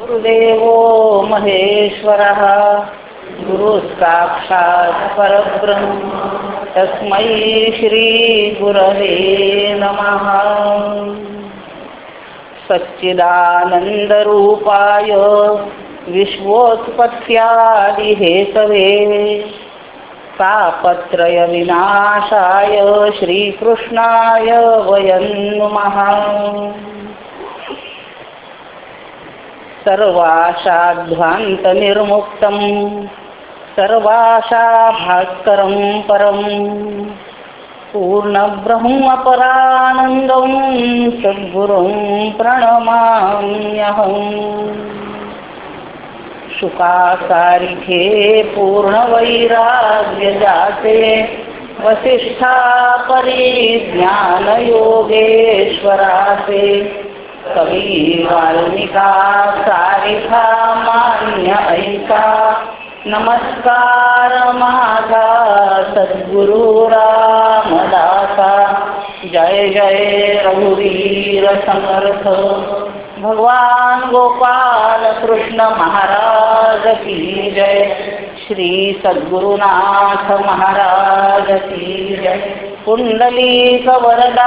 गुरुदेवो महेश्वरः गुरुसाक्षात् परब्रह्म। तस्मै श्रीगुरवे नमः। सच्चिदानन्दरूपाय विश्वोत्पत्त्यादिहेतवे तापत्रयविनाशाय श्रीकृष्णाय वयं नुमः। सर्वाशाध्वान्तनिर्मुक्तं सर्वाशाभास्करं परं पूर्णब्रह्मपरानन्दं सद्गुरुं प्रणमाम्यहम्। शुकासारिखे पूर्णवैराग्यजाते वसिष्ठा परिज्ञानयोगेश्वरासे कवी वाल्मिका सारिखा मान्य ऐका नमस्कार माझा सद्गुरु रामदासा जय जय रघुवीर समर्थ। भगवान गोपाल कृष्ण महाराज की जय। श्री सद्गुरुनाथ महाराज की जय। कुंडली वरदा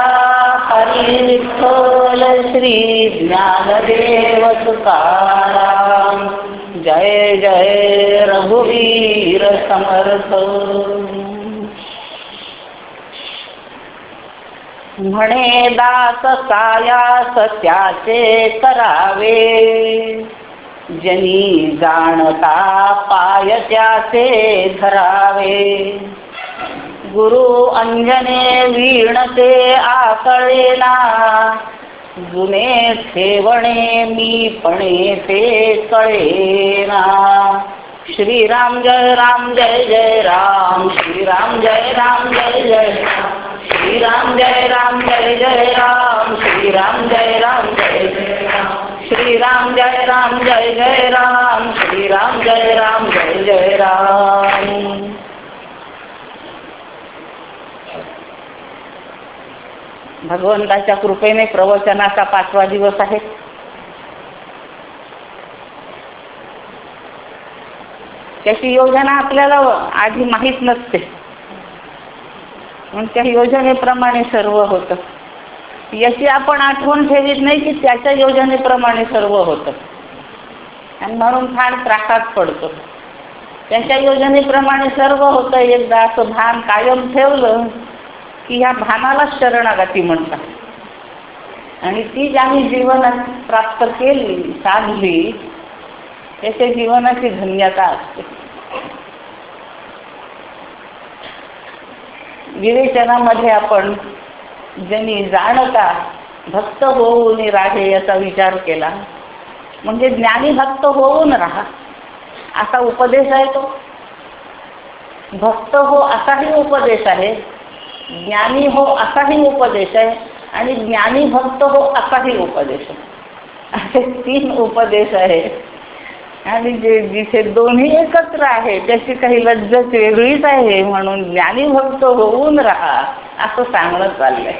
हरी विठ्ठल श्री ज्ञानदेव तुकाराम। जय जय रघुवीर समर्थ। म्हणे दास कायास त्याचे करावे। जनी जाणता पाय त्याचे धरावे. गुरु अंजने वीणते आकळेना. जुने ठेवणे मी पणे ते कळेना. श्रीराम जय राम जय जय राम. श्रीराम जय राम जय जय राम. श्रीराम जय राम जय जय राम. श्रीराम जय राम जय श्रीराम जय राम जय जय राम श्रीराम जय राम जय जय राम। भगवंताच्या कृपेने प्रवचनाचा पाचवा दिवस आहे. त्याची योजना आपल्याला आधी माहीत नसते. मग त्या योजनेप्रमाणे सर्व होतं. याची आपण आठवण ठेवीत नाही की त्याच्या योजनेप्रमाणे सर्व होतं. आणि म्हणून फार त्रासात पडतो. त्याच्या योजनेप्रमाणे सर्व होतं. एकदा असं भान कायम ठेवलं की ह्या भानाला शरणागती म्हणतात. आणि ती ज्यांनी जीवनात प्राप्त केली साधली त्याच्या जीवनाची धन्यता असते. विवेचनामध्ये आपण ज्यांनी जाणता भक्त होऊन राहे याचा विचार केला. म्हणजे ज्ञानी भक्त होऊन राहा असा उपदेश आहे तो. भक्त हो असाही उपदेश आहे ज्ञानी हो असाही उपदेश आहे आणि ज्ञानी भक्त हो असाही उपदेश आहे. असे तीन उपदेश आहे. आणि जे जिथे दोन्ही एकत्र आहे त्याची काही लज्जत वेगळीच आहे म्हणून ज्ञानी भक्त होऊन राहा. असं सांगणं चाललंय.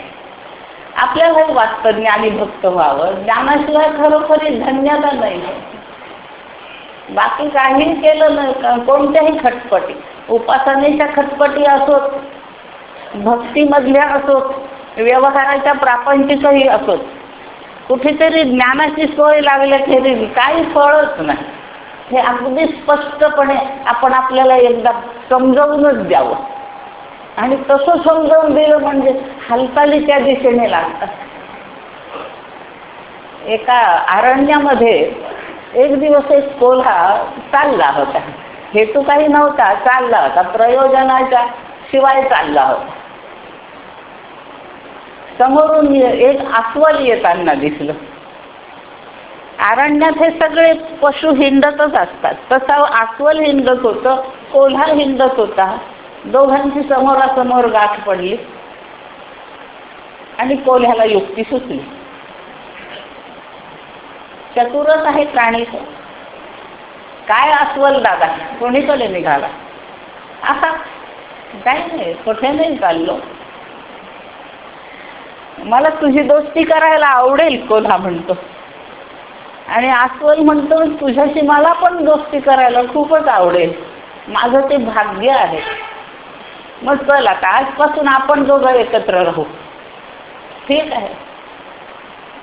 आपल्यालाही वाटतं ज्ञानी भक्त व्हावं ज्ञानाशिवाय खरोखरी धन्यता नाही. बाकी काही केलं नाही कोणत्याही खटपटी. उपासनेच्या खटपटी असोत भक्तीमधल्या असोत व्यवहाराच्या प्रापंचिकही असोत. कुठेतरी ज्ञानाची सोय लागल्याखेरीज काही फळच नाही. हे अगदी स्पष्टपणे आपण आपल्याला एकदा समजावूनच द्यावं. आणि तसं समजावून दिलं म्हणजे हालचाली त्या दिशेने लागतात एका अरण्यामध्ये एक दिवस एक कोल्हा चालला होता. हेतू काही नव्हता चालला होता. प्रयोजनाच्या शिवाय चालला होता. समोरून एक अस्वल येताना दिसलं. अरण्यात हे सगळे पशु हिंडतच असतात. तसा अस्वल हिंडत होतं कोल्हा हिंडत होता. दोघांची समोरासमोर गाठ पडली आणि कोल्ह्याला युक्ती सुचली. चतुरच आहे प्राणी काय अस्वल दादा? कोणीकडे निघाला? असा काय नाही कुठे नाही चाललो. मला तुझी दोस्ती करायला आवडेल कोल्हा म्हणतो. आणि अस्वल म्हणतो तुझ्याशी मला पण दोस्ती करायला खूपच आवडेल. माझं ते भाग्य आहे. मग चल आता आजपासून आपण दोघं एकत्र राहू. ठीक आहे.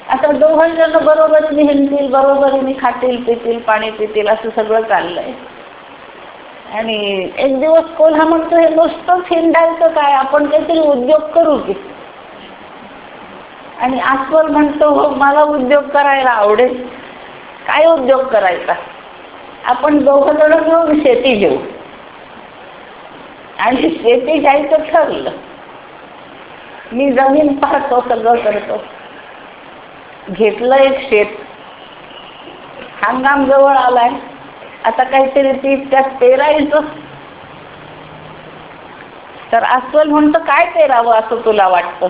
आता दोघं जण बरोबरीने हिंडतील बरोबरीने खातील पितील पाणी पितील असं सगळं चाललंय. आणि एक दिवस कोल्हा म्हणतो हे नुसतं हिंडायचं काय? आपण काहीतरी उद्योग करू की. आणि अस्वल म्हणतो हो मला उद्योग करायला आवडेल. काय उद्योग करायचा? आपण दोघं जण घेऊन शेती घेऊ. आणि शेती घ्यायचं ठरलं. मी जमीन पाहतो सगळं करतो. घेतलं एक शेत. हंगाम जवळ आलाय. आता काहीतरी ती त्यात पेरायचं. तर अस्वल म्हणतं काय पेरावं असं तुला वाटतं?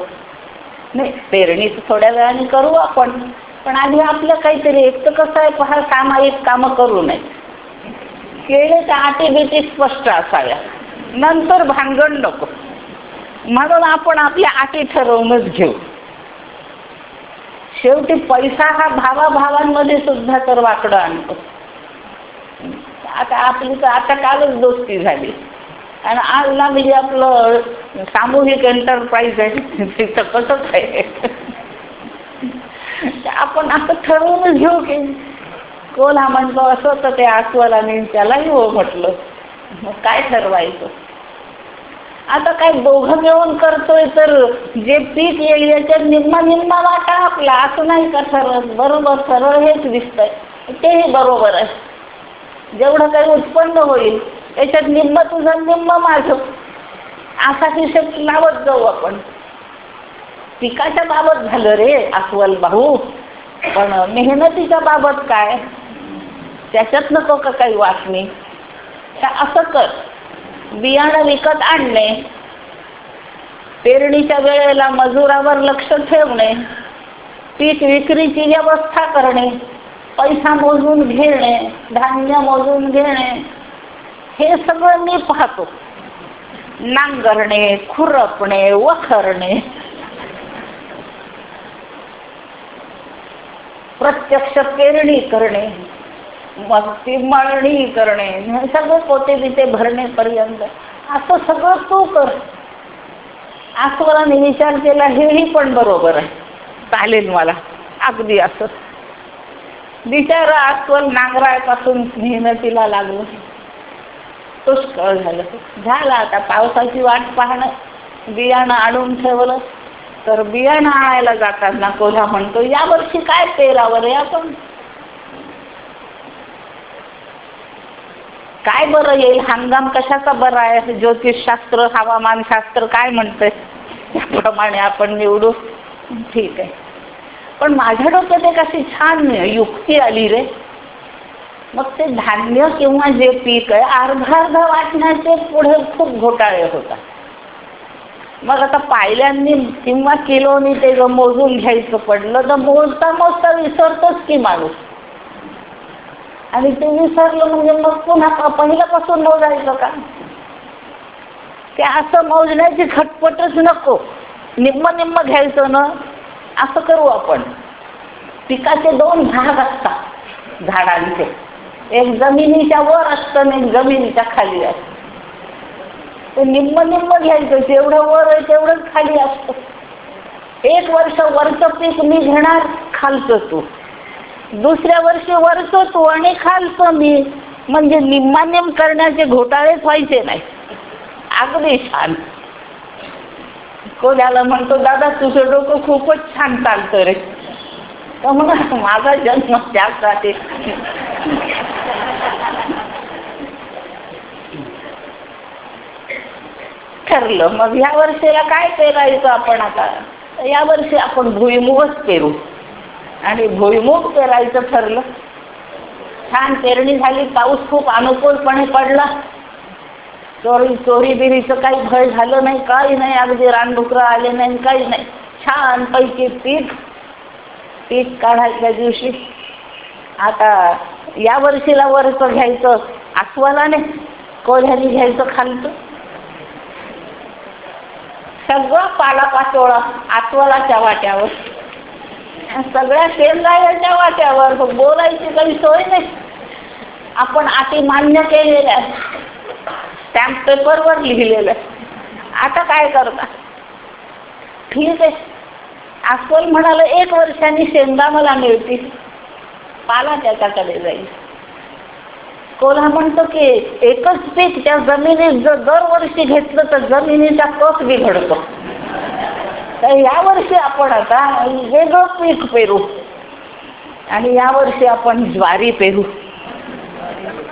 नाही पेरणी थोड्या वेळाने करू आपण. पण आधी आपलं काहीतरी एक तर कसं आहे पहा सामायिक कामं करू नये. केळीच्या आटी बिटी स्पष्ट असाव्या नंतर भांगण नको. म्हणून आपण आपल्या आटी ठरवूनच घेऊ. शेवटी पैसा हा भावाभावांमध्ये सुद्धा तर वाकडं आणतो. आता आपली तर आता कालच दोस्ती झाली. आणि आज ना म्हणजे आपलं सामूहिक एंटरप्राईज आहे. तिथं कसंच आहे. आपण असं ठरवूनच घेऊ की कोण हा म्हणतो असं तर ते आसवाला आणि त्यालाही हो म्हटलं मग काय ठरवायचं? आता काय दोघं मिळून करतोय तर जे पीक येईल याच्यात निम्मा निम्मा वाटा आपला. असं नाही का ठरत बरोबर सरळ हेच दिसतंय. तेही बरोबर आहे. जेवढं काही उत्पन्न होईल याच्यात निम्म तुझं निम्म माझं. असा हिशेब लावत जाऊ आपण. पिकाच्या बाबत झालं रे अस्वल भाऊ. पण मेहनतीच्या बाबत काय? त्याच्यात नको का काही वाटणी? असं कर. बियाणं विकत आणणे. पेरणीच्या वेळेला मजुरावर लक्ष ठेवणे. पीक विक्रीची व्यवस्था करणे. पैसा मोजून घेणे धान्य मोजून घेणे. हे सगळं मी पाहतो. नांगरणे खुरपणे वखरणे. प्रत्यक्ष पेरणी करणे. मग ती मळणी करणे सगळं पोते बिते भरणेपर्यंत. असं सगळं तू कर. अस्वलाने विचार केला हेही पण बरोबर आहे. चालेल मला. अगदी असं. बिचारा अस्वल नांगरापासून मेहनतीला लागलो. पुष्कळ झालं. झालं आता. पावसाची वाट पाहणं. बियाणं आणून ठेवलं. तर बियाणं आणायला जाताना कोल्हा म्हणतो यावर्षी काय पेरावं रे आपण? काय बरं येईल? हंगाम कशाचा बरा आहे? ज्योतिषशास्त्र हवामानशास्त्र काय म्हणते त्याप्रमाणे आपण निवडू. ठीक आहे. पण माझ्या डोक्यात एक अशी छान युक्ती आली रे. मग ते धान्य किंवा जे पीक आहे अर्धा अर्धा वाटण्याचे पुढे खूप घोटाळे होतात. मग आता पायल्यांनी किंवा किलोनी ते मोजून घ्यायचं पडलं तर मोजता मोजता विसरतोच की माणूस. आणि ते विसरलं म्हणजे मग पुन्हा पहिल्यापासून मोजायचं का? ते असं मोजण्याची खटपटच नको. निम्म निम्म घ्यायचं ना असं करू आपण. पिकाचे दोन भाग असतात झाडांचे. एक जमिनीच्या वर असतं आणि एक जमिनीच्या खाली असतं. ते निम्म निम्म घ्यायचं जेवढं वर आहे तेवढंच खाली असतं. एक वर्ष वरचं पीक मी घेणार खालचं तू दुसऱ्या वर्षी वरचं तू आणि खालचं मी म्हणजे निम्मान्यम करण्याचे घोटाळेच व्हायचे नाही. अगदी छान. कोणाला म्हणतो दादा तुझं डोकं खूपच छान चालतं रे. तर मग माझा जन्म त्यासाठी. ठरलं. मग ह्या वर्षीला काय पेरायचं आपण आता? या वर्षी आपण भुईमुगच पेरू. आणि भुईमुग पेरायचं ठरलं. छान पेरणी झाली पाऊस खूप अनुकूलपणे पडला. चोरी चोरी बिरीचं काही भय झालं नाही काही नाही. अगदी रानडुकरं आले नाही काही नाही. छान पैकी पीक पीक काढायच्या दिवशी. आता या वर्षीला वरचं घ्यायचं अस्वलाने कोल्ह्याने घ्यायचं खालचं. सगळं पालापाचोळा आसवालाच्या वाट्यावर. सगळ्या शेंगाच्या वाट्यावर बोलायची काही सोय नाही. आपण आधी मान्य केलेल्या स्टॅम्प पेपरवर लिहिलेलं आता काय करता ठीक आहे. अस्वल म्हणाल एक वर्षाने शेंगा मला मिळतील. पाला त्याच्याकडे जाईल. कोल्हा म्हणतो की एकच पीक त्या जमिनीत जर दरवर्षी घेतलं तर जमिनीचा कस बिघडतो? तर यावर्षी आपण आता वेगळं पीक पेरू. आणि यावर्षी आपण ज्वारी पेरू.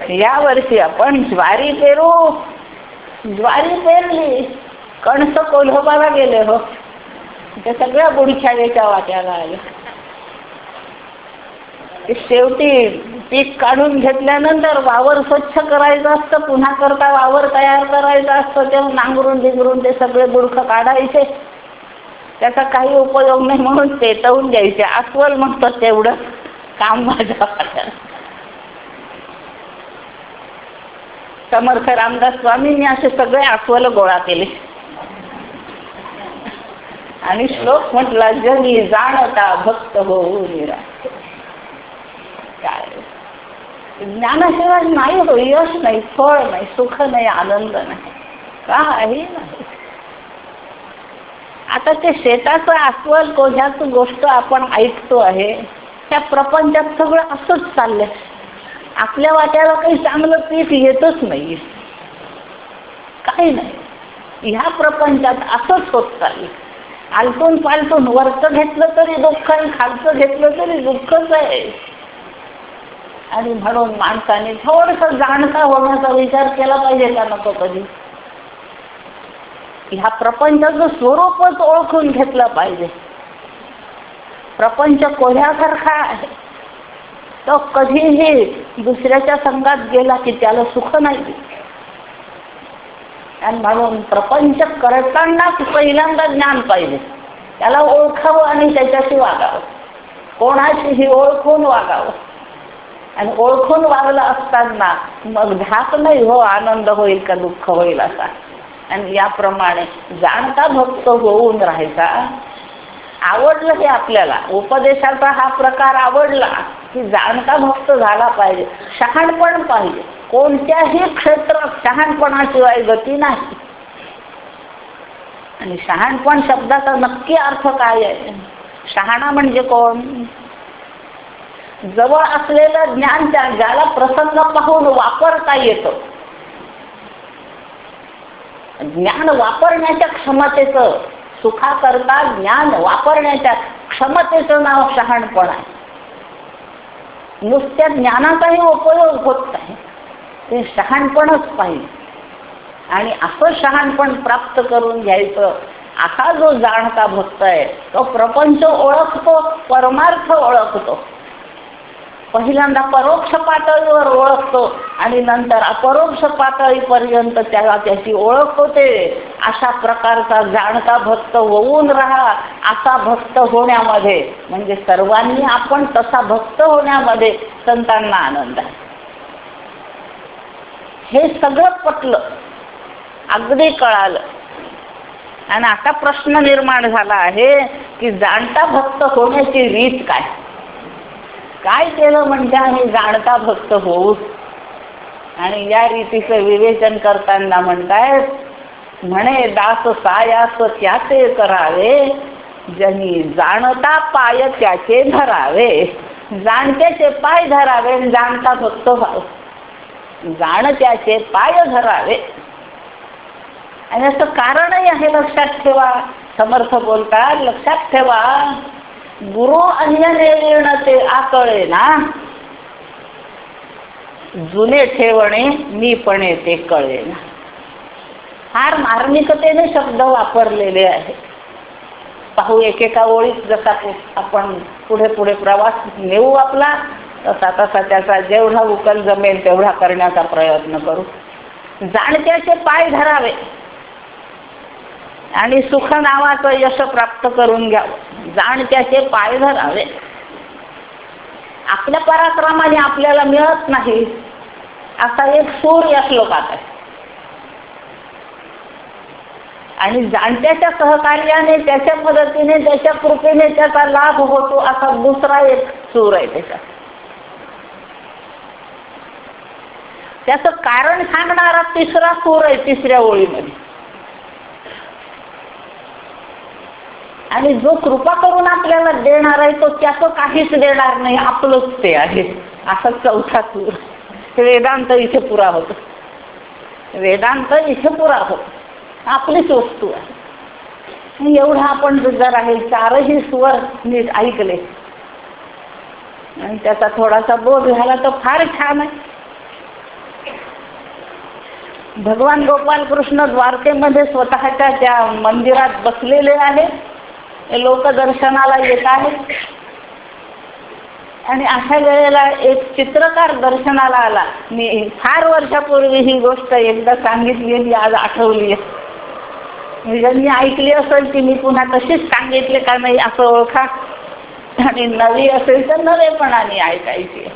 यावर्षी आपण ज्वारी पेरू. ज्वारी पेरली कणस कोल्होबाला गेले हो. ते सगळ्या गुढीछावेच्या वाट्याला आल्या शेवटी पीक काढून घेतल्यानंतर वावर स्वच्छ करायचं असतं पुन्हा करता वावर तयार करायचं असतं तेव्हा नांगरून बिंगरून ते सगळे बुडखं काढायचे. त्याचा काही उपयोग नाही म्हणून चेतवून द्यायचे अस्वल म्हणतात तेवढं काम माझ्या समर्थ रामदास स्वामींनी असे सगळे अस्वल गोळा केले. आणि श्लोक म्हटला जगी जाणता भक्त होऊ निरा काय? ज्ञानाशिवाय नाही हो यश नाही फळ नाही सुख नाही आनंद नाही. काही नाही. आता ते शेताचं अस्वल कोझ्याचं गोष्ट आपण ऐकतो आहे त्या प्रपंचात सगळं असंच चाललंय. आपल्या वाट्याला काही चांगलं पीक येतच नाही. काही नाही. ह्या प्रपंचात असंच होत चाललं आलटून पालतून वरचं घेतलं तरी दुःख आणि खालचं घेतलं तरी दुःखच आहे. आणि म्हणून माणसाने थोडस जाणता होण्याचा विचार केला पाहिजे का नको कधी? ह्या प्रपंचाचं स्वरूपच ओळखून घेतलं पाहिजे. प्रपंच कोह्यासारखा आहे. तो कधीही दुसऱ्याच्या संघात गेला की त्याला सुख नाही. आणि म्हणून प्रपंच करतानाच पहिल्यांदा ज्ञान पाहिजे. त्याला ओळखावं आणि त्याच्याशी वागावं. कोणाशीही ओळखून वागावं. आणि ओळखून वागलं असताना मग धाक नाही हो आनंद होईल का दुःख होईल असा. आणि याप्रमाणे जाणता भक्त होऊन राहायचा. आवडलं हे आपल्याला. उपदेशाचा हा प्रकार आवडला की जाणता भक्त झाला पाहिजे. शहाणपण पाहिजे. कोणत्याही क्षेत्रात शहाणपणाशिवाय गती नाही. आणि शहाणपण शब्दाचा नक्की अर्थ काय आहे? शहाणा म्हणजे कोण? जवळ असलेलं ज्ञान त्या ज्याला प्रसंग पाहून वापरता येतं. ज्ञान वापरण्याच्या क्षमतेचं सुखाकरता ज्ञान वापरण्याच्या क्षमतेचं नाव शहाणपण आहे. नुसत्या ज्ञानाचाही उपयोग होत नाही ते शहाणपणच पाहिजे आणि असं शहाणपण प्राप्त करून घ्यायचं असा जो जाणता भक्त आहे तो प्रपंच ओळखतो परमार्थ ओळखतो. पहिल्यांदा परोक्ष पातळीवर ओळखतो आणि नंतर अपरोक्ष पातळीपर्यंत त्याला त्याची ओळख होते. अशा प्रकारचा जाणता भक्त होऊन राहा असा भक्त होण्यामध्ये. म्हणजे सर्वांनी आपण तसा भक्त होण्यामध्ये संतांना आनंद आहे. हे सगळं पटलं. अगदी कळालं. आणि आता प्रश्न निर्माण झाला आहे की जाणता भक्त होण्याची रीत काय? काय केलं म्हणजे आम्ही जाणता भक्त होऊ? आणि या रीतीचं विवेचन करताना म्हणतायत म्हणे दास सायास त्याचे करावे जनी जाणता पाय त्याचे धरावे. जाणत्याचे पाय धरावे जाणता भक्त व्हावं. जाणत्याचे पाय धरावे. आणि असं कारणही आहे लक्षात ठेवा. समर्थ बोलतात लक्षात ठेवा. गुरु अन्य ते आकळे ना जुने ठेवणे मीपणे ते कळे ना. फार मार्मिकतेने शब्द वापरलेले आहे. पाहू एकेका ओळीत जसा आपण पुढे पुढे प्रवास नेऊ आपला तसा तसा त्याचा जेवढा उकल जमेल तेवढा करण्याचा प्रयत्न करू. जाणत्याचे पाय धरावे. आणि सुख नावाचं यश प्राप्त करून घ्यावं जाणत्याचे पाय धरावे. आपल्या पराक्रमाने आपल्याला मिळत नाही असा एक सूर या श्लोकात आहे. आणि जाणत्याच्या सहकार्याने त्याच्या मदतीने त्याच्या कृपेने त्याचा लाभ होतो असा दुसरा एक सूर आहे त्याचा त्याचं कारण सांगणारा तिसरा सूर आहे तिसऱ्या ओळीमध्ये. आणि जो कृपा करून आपल्याला देणार आहे तो त्याचं काहीच देणार नाही. आपलंच ते आहे. असा चौथा सूर. वेदांत इथे पुरा होतो वेदांत इथे पुरा होतो आपलीच वस्तू आहे. एवढा आपण जर आहे चारही स्वर नीट ऐकले. आणि त्याचा थोडासा बोध झाला तर फार छान आहे. भगवान गोपाल कृष्ण द्वारकेमध्ये स्वतःच्या त्या मंदिरात बसलेले आहे लोक दर्शनाला येत आहेत. आणि अशा वेळेला एक चित्रकार दर्शनाला आला. मी फार वर्षापूर्वी ही गोष्ट एकदा सांगितली आज आठवली म्हणजे मी ऐकली असेल की मी पुन्हा तशीच सांगितले का नाही असं ओळखा. आणि नवी असेल तर नवेपणाने ऐकायची.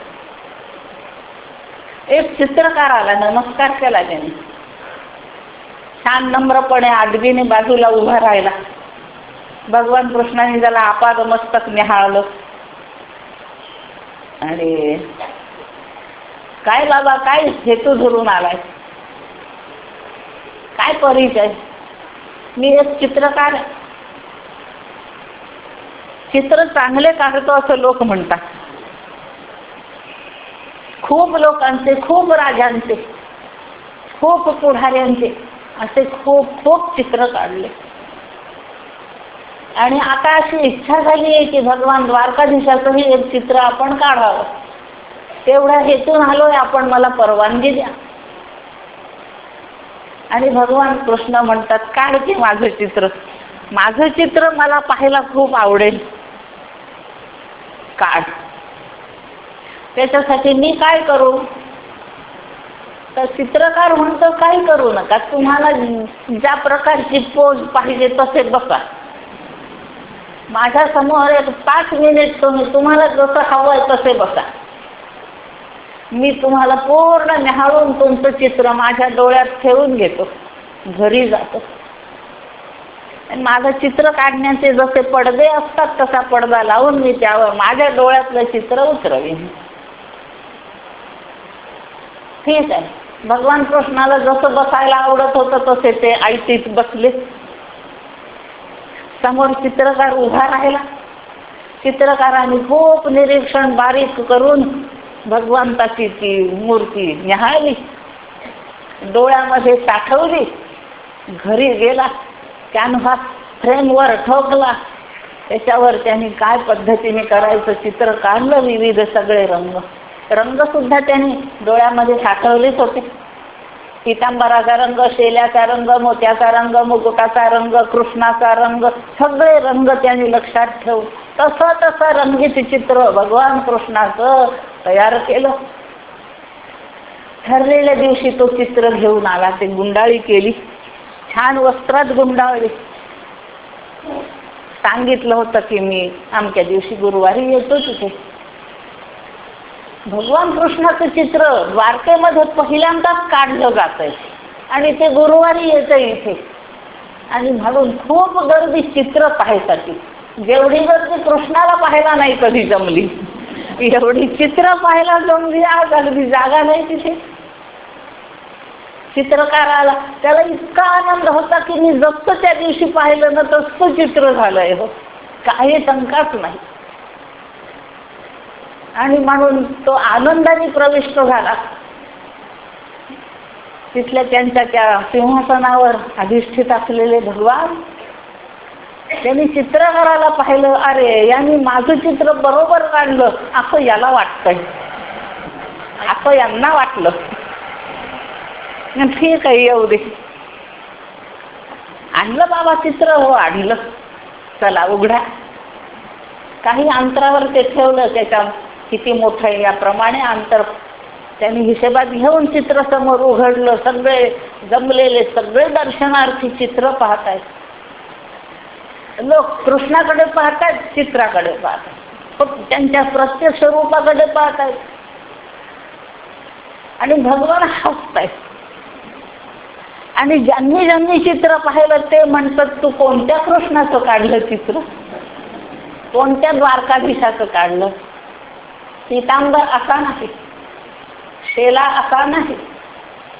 एक चित्रकार आला नमस्कार केला त्याने. छान नम्रपणे आडबीने बाजूला उभा राहिला. भगवान कृष्णाने त्याला आपाद मस्तक निहाळलं. आणि काय बाबा काय हेतू धरून आलाय? काय परिचय? मी एक चित्रकार चित्र चांगले काढतो असं लोक म्हणतात. खूप लोकांचे खूप राजांचे खूप पुढाऱ्यांचे असे खूप खूप चित्र काढले. आणि आता अशी इच्छा झाली आहे की भगवान द्वारकाधीशाचंही एक चित्र आपण काढावं. तेवढ्या हेतून आलोय आपण मला परवानगी द्या. आणि भगवान कृष्ण म्हणतात काढ की माझं चित्र. माझं चित्र मला पाहायला खूप आवडेल. काढ. त्याच्यासाठी मी काय करू? तर चित्रकार म्हणतो काही करू नका. तुम्हाला ज्या प्रकारची पोज पाहिजे तसे बसा. माझ्यासमोर एक पाच मिनिट तुम्ही तुम्हाला जसं हवं आहे तसे बसा. मी तुम्हाला पूर्ण निहाळून तुमचं चित्र माझ्या डोळ्यात ठेवून घेतो. घरी जातो. आणि माझं चित्र काढण्याचे जसे पडदे असतात तसा पडदा लावून मी त्यावर माझ्या डोळ्यातलं चित्र उतरवीन. ठीक आहे. भगवान कृष्णाला जसं बसायला आवडत होतं तसे ते आयतीत बसले. समोर चित्रकार उभा राहिला. चित्रकाराने खूप निरीक्षण बारीक करून भगवंताची ती मूर्ती न्याहाळली डोळ्यामध्ये साठवली. घरी गेला. कॅनव्हास फ्रेमवर ठोकला. त्याच्यावर त्यांनी काय पद्धतीने करायचं चित्र काढलं विविध सगळे रंग. रंग सुद्धा त्यांनी डोळ्यामध्ये साठवलेच होते. पितांबराचा रंग शेल्याचा रंग मोत्याचा रंग मुकुटाचा रंग कृष्णाचा रंग सगळे रंग त्यांनी लक्षात ठेवून तसं तसं रंगीत चित्र भगवान कृष्णाचं तयार केलं. ठरलेल्या दिवशी तो चित्र घेऊन आला ते गुंडाळी केली. छान वस्त्रात गुंडाळली. सांगितलं होतं की मी आमच्या दिवशी गुरुवारी येतो तिथे भगवान कृष्णाचं चित्र द्वारकेमध्ये पहिल्यांदाच काढलं जात आहे आणि ते गुरुवारी येतं इथे. आणि म्हणून खूप गर्दी चित्र पाहायसाठी. जेवढी गर्दी कृष्णाला पाहायला नाही कधी जमली एवढी चित्र पाहायला जमली आज अगदी जागा नाही तिथे. चित्रकाराला त्याला इतका आनंद होता की मी जसं त्या दिवशी पाहिलं ना तसं चित्र झालंय हो. काही शंकाच नाही. आणि म्हणून तो आनंदाने प्रविष्ट झाला. तिथल्या त्यांच्या त्या सिंहासनावर अधिष्ठित असलेले भगवान त्यांनी चित्रकाराला पाहिलं अरे यांनी माझं चित्र बरोबर काढलं असं याला वाटतंय. असं यांना वाटलं. ठीक आहे येऊ दे. आणलं बाबा चित्र हो आणलं. चला उघडा. काही अंतरावर ते ठेवलं त्याच्या किती मोठं आहे याप्रमाणे अंतर. त्यांनी हिशेबात घेऊन चित्र समोर उघडलं सगळे जमलेले सगळे दर्शनार्थी चित्र पाहत आहेत लोक कृष्णाकडे पाहतात चित्राकडे पाहतात त्यांच्या प्रत्येक स्वरूपाकडे पाहत आहेत आणि भगवान हसतायत. आणि ज्यांनी ज्यांनी चित्र पाहिलं ते म्हणतात तू कोणत्या कृष्णाचं काढलं चित्र? कोणत्या द्वारकाधीशाचं काढलं? पितांबर असा नाही. शेला असा नाही.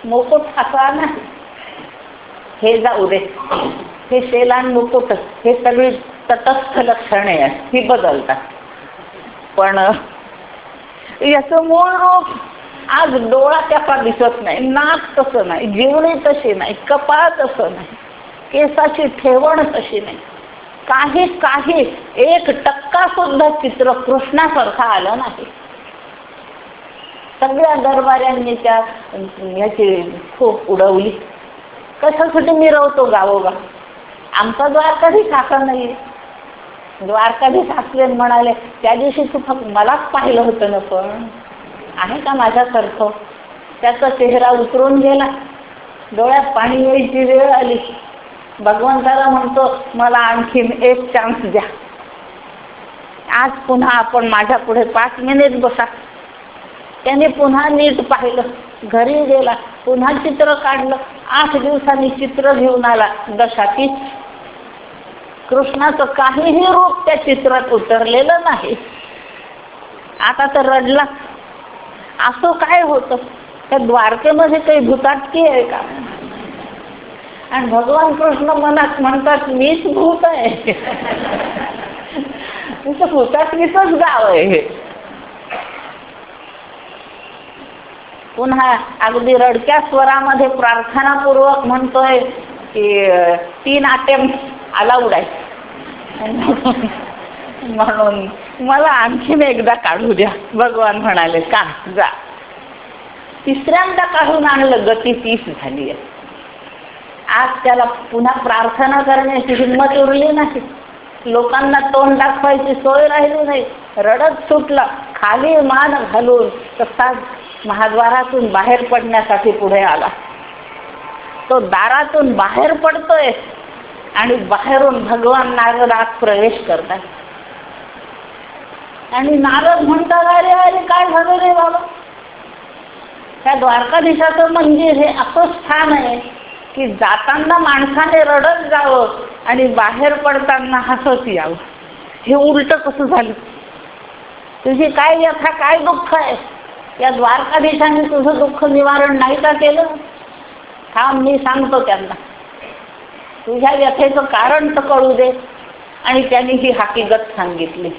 मुकुट असा नाही. हे जाऊ दे. हे शेला मुकुट हे सगळी तटस्थ लक्षणे आहेत. ही बदलतात. पण याचं मूळ रूप आज डोळा त्याचा दिसत नाही. नाक तसं नाही. जीवणी तशी नाही. कपाळ तसं नाही. केसाची ठेवण तशी नाही. काही काही एक टक्का सुद्धा चित्र कृष्णासारखा आलं नाही. सगळ्या दरबाऱ्यांनी त्या याची खूप उडवली. कशासाठी मिरवतो गावोगाव? आमचा द्वारकाधीश साखर नाही द्वारकाधी असले म्हणाले त्या दिवशी तू फक्त मलाच पाहिलं होतं ना पण. आहे का माझ्यासारखं त्याचा चेहरा उतरून गेला. डोळ्यात पाणी यायची वेळ आली. भगवंताला म्हणतो मला आणखीन एक चान्स द्या. आज पुन्हा आपण माझ्या पुढे पाच मिनिट बसा. त्याने पुन्हा नीट पाहिलं. घरी गेला पुन्हा चित्र काढलं. आठ दिवसांनी चित्र घेऊन आला. दशाती कृष्णाचं काहीही रूप त्या चित्रात उतरलेलं नाही. आता तर रडला. असं काय होतं? त्या द्वारकेमध्ये काही भूताटकी आहे का? आणि भगवान कृष्ण मनात म्हणतात मीच भूत आहे. भूताटकीच गाव आहे हे पुन्हा अगदी रडक्या स्वरामध्ये प्रार्थनापूर्वक म्हणतोय की तीन अटेम्प्ट अलाउड आहे. म्हणून मला आणखीन एकदा काढू द्या. भगवान म्हणाले का? जा. तिसऱ्यांदा काढून आणलं गती तीस झाली आहे. आज त्याला पुन्हा प्रार्थना करण्याची हिंमत उरली नाही. लोकांना तोंड दाखवायची सोय राहिली नाही. रडत सुटला खाली मान घालून तसाच महाद्वारातून बाहेर पडण्यासाठी पुढे आला. तो दारातून बाहेर पडतोय आणि बाहेरून भगवान नारदात प्रवेश करतात. आणि नारद म्हणतात अरे अरे काय झालं रे बाबा? त्या द्वारकाधीशाचं मंदिर हे असं स्थान आहे की जाताना माणसाने रडत जावं आणि बाहेर पडताना हसत यावं. हे उलट कसं झालं? तुझी काय व्यथा काय दुःख आहे? या द्वारकाधीशाने तुझं दुःख निवारण नाही का केलं? थांब मी सांगतो त्यांना. तुझ्या व्यथेचं कारण तर कळू दे. आणि त्यांनी ही हकीकत सांगितली.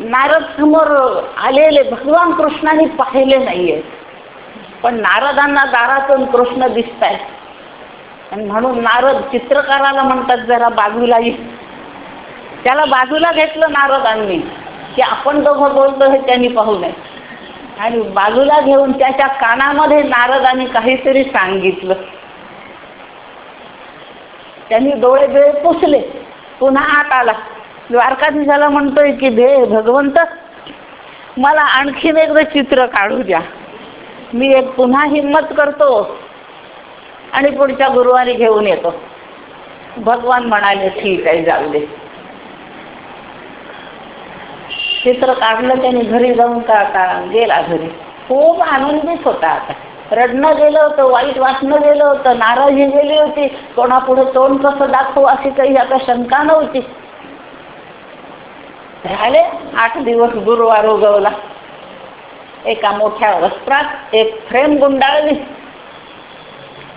नारद समोर आलेले भगवान कृष्णाने पाहिले नाहीये. पण नारदांना दारातून कृष्ण दिसत आहेत म्हणून नारद चित्रकाराला म्हणतात जरा बाजूला ये. त्याला बाजूला घेतलं नारदांनी. की आपण दोघं बोलतो हे त्यांनी पाहू नये. आणि बाजूला घेऊन त्याच्या कानामध्ये नारदाने काहीतरी सांगितलं. त्यांनी डोळे डोळे पुसले. पुन्हा आत आला. द्वारकाधीशाला म्हणतोय की भे भगवंत मला आणखीन एकदा चित्र काढू द्या. मी एक पुन्हा हिंमत करतो आणि पुढच्या गुरुवारी घेऊन येतो. भगवान म्हणाले ठीक आहे जाऊ दे. चित्र काढलं त्याने घरी जाऊन का आता गेला घरी? खूप आनंदीच होता आता. रडणं गेलं होतं वाईट वाटणं गेलं होतं नाराजी गेली होती. कोणापुढे तोंड कसं दाखवू अशी काही आता शंका नव्हती. झाले आठ दिवस गुरुवार उगवला. एका मोठ्या वस्त्रात एक फ्रेम गुंडाळली.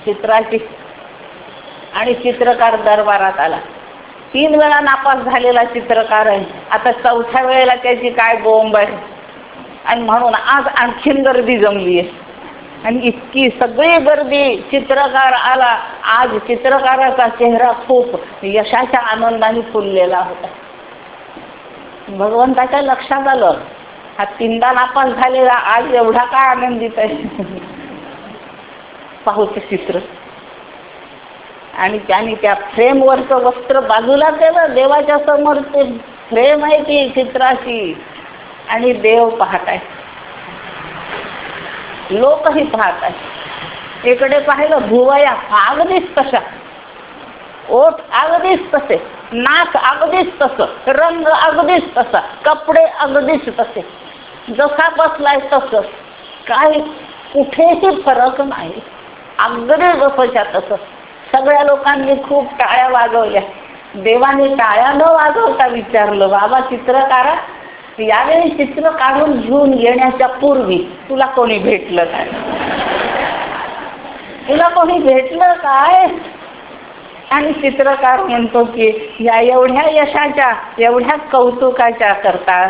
चित्राची. आणि चित्रकार दरबारात आला. तीन वेळा नापास झालेला चित्रकार आहे. आता चौथ्या वेळेला त्याची काय बोंब आहे? आणि म्हणून आज आणखीन गर्दी जमली आहे. आणि इतकी सगळी गर्दी चित्रकार आला. आज चित्रकाराचा चेहरा खूप यशाच्या आनंदाने फुललेला होता. भगवंताच्या लक्षात आलं. हा तीनदा नापास झालेला आज एवढा काय आनंदित आहे? पाहू ते चित्र. आणि त्यांनी त्या फ्रेमवरचं वस्त्र बाजूला केलं. देवाच्या समोर ते फ्रेम आहे ती चित्राची. आणि देव पाहत आहे. लोकही पाहत आहे. इकडे पाहिलं भुवया अगदीच तशा. ओठ अगदीच तसे. नाक अगदीच तसं. रंग अगदीच तसा. कपडे अगदीच तसे. जसा बसलाय तसं. काही कुठेही फरक नाही. अगदी जसंच्या तसं. सगळ्या लोकांनी खूप टाळ्या वाजवल्या देवाने टाळ्या न वाजवता विचारलं बाबा चित्रकारा यावेळी चित्र काढून घेऊन येण्याच्या पूर्वी तुला कोणी भेटलं काय तुला कोणी भेटलं काय? आणि चित्रकार म्हणतो की या एवढ्या यशाच्या एवढ्या कौतुकाच्या करता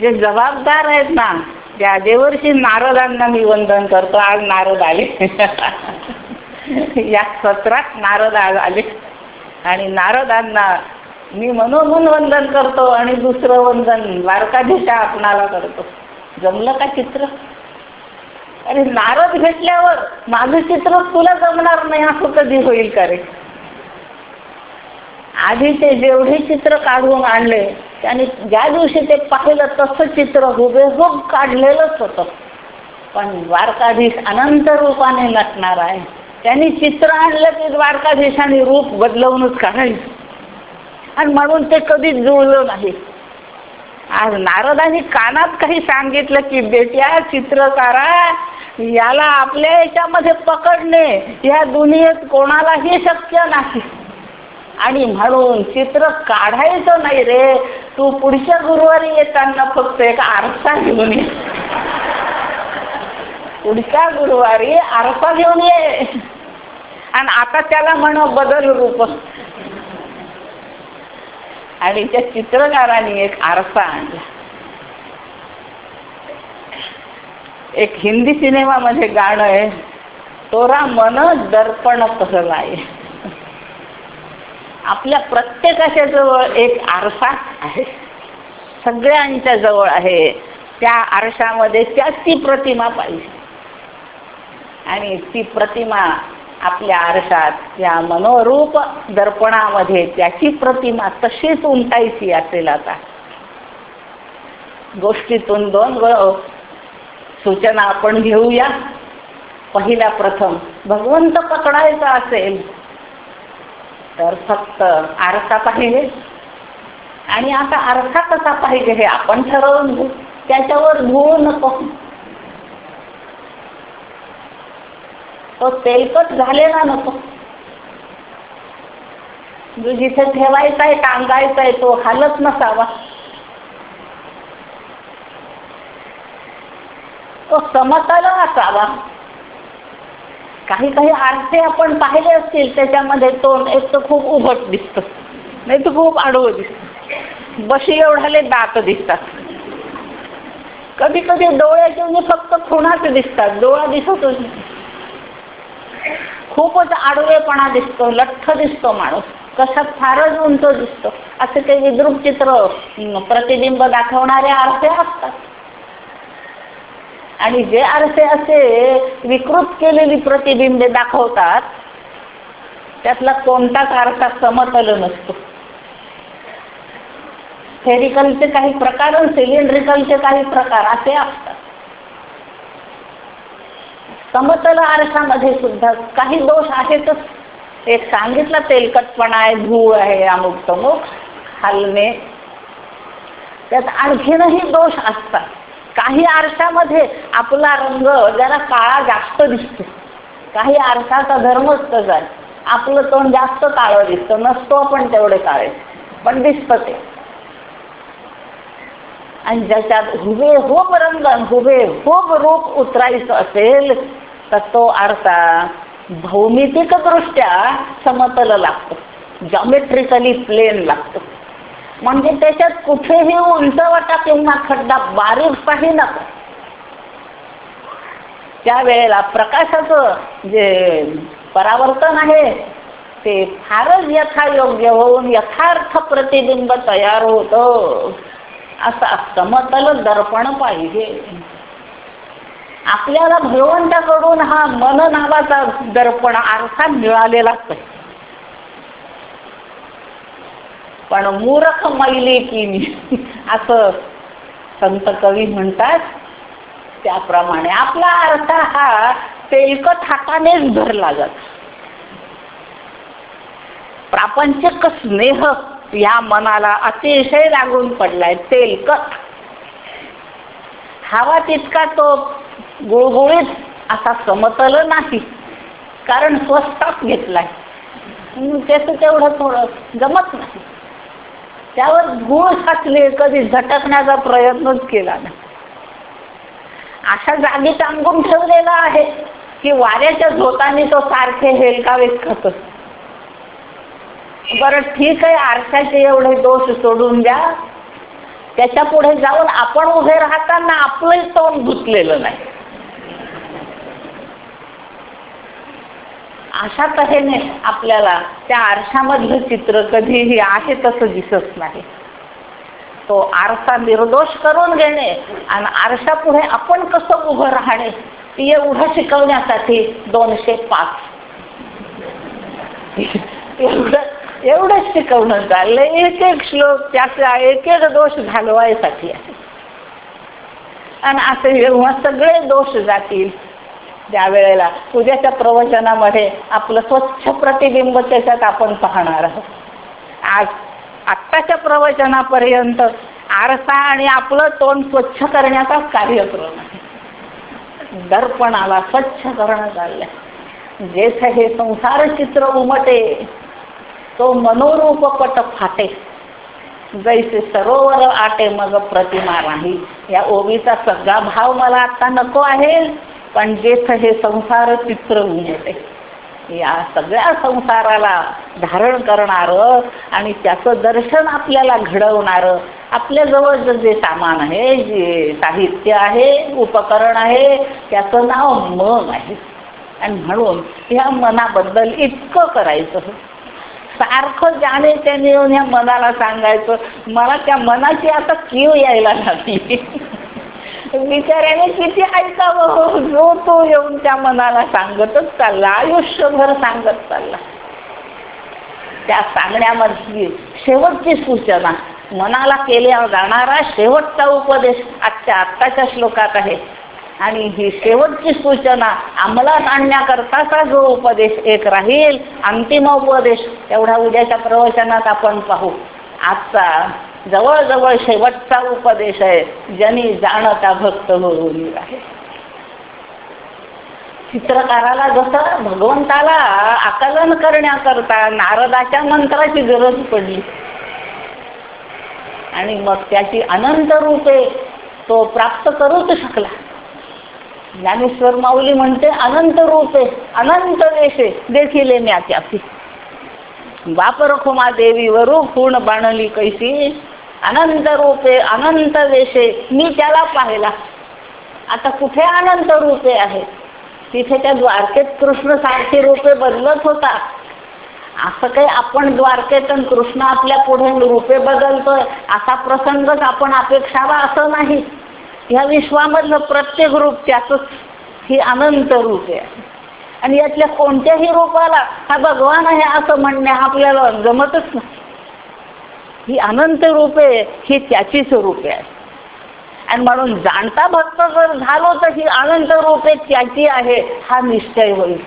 जे जबाबदार आहेत ना त्या देवर्षी नारदांना मी वंदन करतो. आज नारद आले. या सत्रात नारद आज आले. आणि नारदांना मी मनोमन वंदन करतो आणि दुसरं वंदन द्वारकाधीशा आपणाला करतो. जमलं का चित्र? अरे नारद भेटल्यावर माझं चित्र तुला जमणार नाही असं कधी होईल का रे? आधी ते जेवढे चित्र काढून आणले त्याने ज्या दिवशी ते पाहिलं तसं चित्र हुबेहूब काढलेलंच होतं. पण द्वारकाधीश अनंत रूपाने नटणार आहे. त्यांनी चित्र आणलं की द्वारकाधीशाने रूप बदलवूनच काढायचं. आणि म्हणून ते कधीच जुळलं नाही. आज नारदांनी कानात काही सांगितलं की बेट्या चित्रकारा याला आपल्या याच्यामध्ये पकडणे या दुनियेत कोणालाही शक्य नाही. आणि म्हणून चित्र काढायचं नाही रे. तू पुढच्या गुरुवारी येताना फक्त एक आरसा घेऊन ये. पुढच्या गुरुवारी आरसा घेऊन ये. आणि आता त्याला म्हण बदल रूप. आणि त्या चित्रकाराने एक आरसा आणला. एक हिंदी सिनेमामध्ये गाणं आहे तोरा मन दर्पण कसं आहे आपल्या प्रत्येकाच्या जवळ एक आरसा आहे. सगळ्यांच्या जवळ आहे. त्या आरशामध्ये त्याची प्रतिमा पाहिजे. आणि ती प्रतिमा आपल्या आरशात या मनोरूप दर्पणामध्ये त्याची प्रतिमा तशीच उमटायची असेल आता. गोष्टीतून दोन सूचना आपण घेऊया. पहिला प्रथम भगवंत पकडायचा असेल तर फक्त आरसा पाहिजे. आणि आता आरसा कसा पाहिजे हे आपण ठरवून घेऊ. त्याच्यावर घेऊ नको. तो तेलकट झालेला नको जो जिथे ठेवायचा आहे टांगायचा आहे तो हालत नसावा. तो समतल असावा. काही काही आरसे आपण पाहिले असतील त्याच्यामध्ये तोंड एक तर खूप उभट दिसत. नाही तर खूप आडवं दिसत. बशी एवढाले दात दिसतात. कधी कधी डोळ्याचे म्हणजे फक्त खुणाच दिसतात डोळा दिसतच खूपच आडवेपणा दिसतो लठ्ठ दिसतो माणूस. कशात फारच उंच दिसतो. असे ते विद्रूप चित्र प्रतिबिंब दाखवणारे आरसे असतात. आणि जे आरसे असे विकृत केलेली प्रतिबिंबे दाखवतात त्यातला कोणताच आरसा समतल नसतो. स्फेरिकलचे काही प्रकार सिलेंड्रिकलचे काही प्रकार असे असतात. समतल आरशामध्ये सुद्धा काही दोष आहेतच. एक सांगितलं तेलकटपणा आहे धूळ आहे अमुक तमुक हलणे. त्यात आणखीनही दोष असतात. काही आरशामध्ये आपला रंग जरा काळा जास्त दिसतो. काही आरशाचा धर्मच तसा आहे आपलं तोंड जास्त काळं दिसतं नसतो पण तेवढे काळे पण दिसतं ते. आणि ज्याच्यात हुबे होब रंग हुबे होब रूप उतरायचं असेल तर तो आरसा भौमितिक दृष्ट्या समतल लागतो. जॉमेट्रिकली प्लेन लागतो. म्हणजे त्याच्यात कुठेही उंचवटा किंवा खड्डा बारीकही नको. त्यावेळेला प्रकाशाचं जे परावर्तन आहे ते फारच यथायोग्य होऊन यथार्थ प्रतिबिंब तयार होतं. असा समतल दर्पण पाहिजे. आपल्याला भगवंताकडून हा मन नावाचा दर्पण आरसा मिळालेलाच आहे पण मूरख मैली की मी असं संत कवी म्हणतात. त्याप्रमाणे आपला अर्थ हा तेलकट हातानेच धरला जातो. प्रापंचक स्नेह या मनाला अतिशय लागून पडलाय तेलकट. हवा तितका तो गुळगुळीत असा समतल नाही. कारण स्वस्तात घेतलाय. त्याचं तेवढं थोडं जमत नाही. त्यावर गुळ साचले कधी झटकण्याचा प्रयत्नच केला नाही. अशा जागी टांगून ठेवलेला आहे की वाऱ्याच्या झोताने तो सारखे हेलकावेच खात. बरं ठीक आहे आरशाचे एवढे दोष सोडून द्या. त्याच्या पुढे जाऊन आपण उभे राहताना आपलंही तोंड धुतलेलं नाही. अशा तऱ्हेने आपल्याला त्या आरशामधलं चित्र कधीही आहे तसं दिसत नाही. तो आरसा निर्दोष करून घेणे आणि आरशा पुढे आपण कसं उभं राहणे एवढं शिकवण्यासाठी दोनशे पाच. एवढं एवढंच शिकवणं चाललंय एक एक श्लोक त्याचा एक एक दोष घालवायसाठी आहे. आणि असे जेव्हा सगळे दोष जातील. त्या वेळेला उद्याच्या प्रवचनामध्ये आपलं स्वच्छ प्रतिबिंब त्याच्यात आपण पाहणार आहोत. आज आत्ताच्या प्रवचनापर्यंत आरसा आणि आपलं तोंड स्वच्छ करण्याचा कार्यक्रम आहे. दर्पणाला स्वच्छ करणं चाललंय. जेथे हे संसार चित्र उमटे तो मनोरूप पट फाटे. जैसे सरोवर आटे मग प्रतिमा नाही या ओवीचा सगळा भाव मला आता नको आहे. पण जेथ हे संसार चित्र उमटे या सगळ्या संसाराला धारण करणारं आणि त्याचं दर्शन आपल्याला घडवणारं आपल्याजवळ जे सामान आहे जे साहित्य आहे उपकरण आहे त्याचं नाव मन आहे. आणि म्हणून ह्या मनाबद्दल इतकं करायचं. सारखं जाणे त्याने येऊन ह्या मनाला सांगायचं मला त्या मनाची आता कीव यायला लागली. बिचाऱ्याने किती ऐकावं? जो तो येऊन त्या मनाला सांगतच चालला आयुष्यभर सांगत चालला. त्या सांगण्यामधली शेवटची सूचना मनाला केल्या जाणारा शेवटचा उपदेश आजच्या आत्ताच्या श्लोकात आहे. आणि ही शेवटची सूचना अंमलात आणण्याकरताचा जो उपदेश एक राहील अंतिम उपदेश तेवढा उद्याच्या प्रवचनात आपण पाहू. आजचा जवळजवळ शेवटचा उपदेश आहे ज्यांनी जाणता भक्त होऊन आहे. चित्रकाराला जसं भगवंताला आकलन करण्याकरता नारदाच्या मंत्राची गरज पडली आणि मग त्याची अनंत रूपे तो प्राप्त करूच शकला. ज्ञानेश्वर माऊली म्हणते अनंत रूपे अनंत वेशे देखील म्याच्यासी बापर खुमा देवीवरू पूर्ण बाणली कैसी अनंत रूपे अनंत वेशे मी त्याला पाहिला. आता कुठे अनंत रूपे आहेत तिथे त्या द्वारकेत कृष्ण सारखी रूपे बदलत होता. असं काही आपण द्वारकेत कृष्ण आपल्या पुढे रूपे बदलतोय असा प्रसंगच आपण अपेक्षावा असं नाही. ह्या विश्वामधलं प्रत्येक रूप त्याच ही अनंत रूप आहे. आणि यातल्या कोणत्याही रूपाला हा भगवान आहे असं म्हणणे आपल्याला जमतच नाही. ही अनंत रूपे ही त्याची स्वरूपे आहे आणि म्हणून जाणता भक्त जर झालो तर ही अनंत रूपे त्याची आहे हा निश्चय होईल.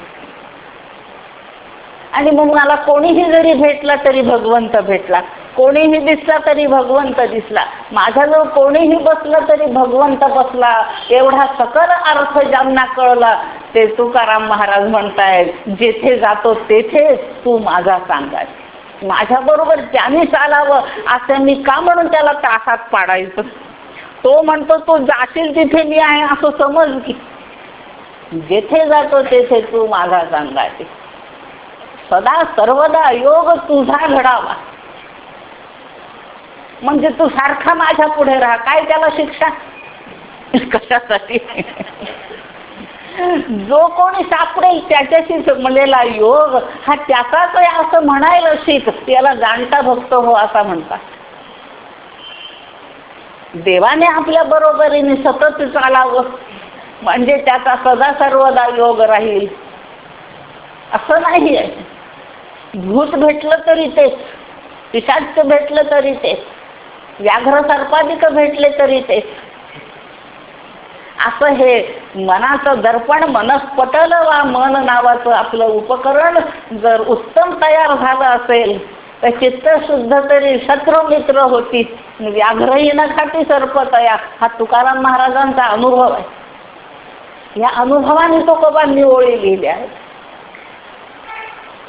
आणि मग मला कोणीही जरी भेटला तरी भगवंत भेटला. कोणीही दिसला तरी भगवंत दिसला. माझ्याजवळ कोणीही बसलं तरी भगवंत बसला. एवढा सकल अर्थ ज्यांना कळला ते तुकाराम महाराज म्हणतायत जेथे जातो तेथे तू माझा सांगाय माझ्या बरोबर त्याने चालावं असं मी का म्हणून त्याला तासात पाडायचं? तो म्हणतो तू जाशील तिथे मी आहे असं समज की जेथे जातो तेथे तू माझा सांगायचे. सदा सर्वदा योग तुझा घडावा. म्हणजे तू सारखा माझ्या पुढे राहा. काय त्याला शिक्षा? कशासाठी? जो कोणी सापडेल त्याच्याशी म्हणलेला योग हा त्याचाच आहे असं म्हणायला शिक त्याला जाणता भक्त हो असा म्हणतात. देवाने आपल्या बरोबरीने सतत चालावं म्हणजे त्याचा सदा सर्वदा योग राहील. असं नाही आहे. भूत भेटलं तरी तेच पिशाच भेटलं तरी तेच व्याघ्र सर्पाधिक भेटले तरी तेच. असं हे मनाचं दर्पण मनस्पटल वा मन नावाचं आपलं उपकरण जर उत्तम तयार झालं असेल तर चित्त शुद्ध तरी शत्रू मित्र होती. व्याघ्रही न खाती सर्प तयार हा तुकाराम महाराजांचा अनुभव आहे. या अनुभवाने तुकोबांनी ओळी लिहिल्या आहे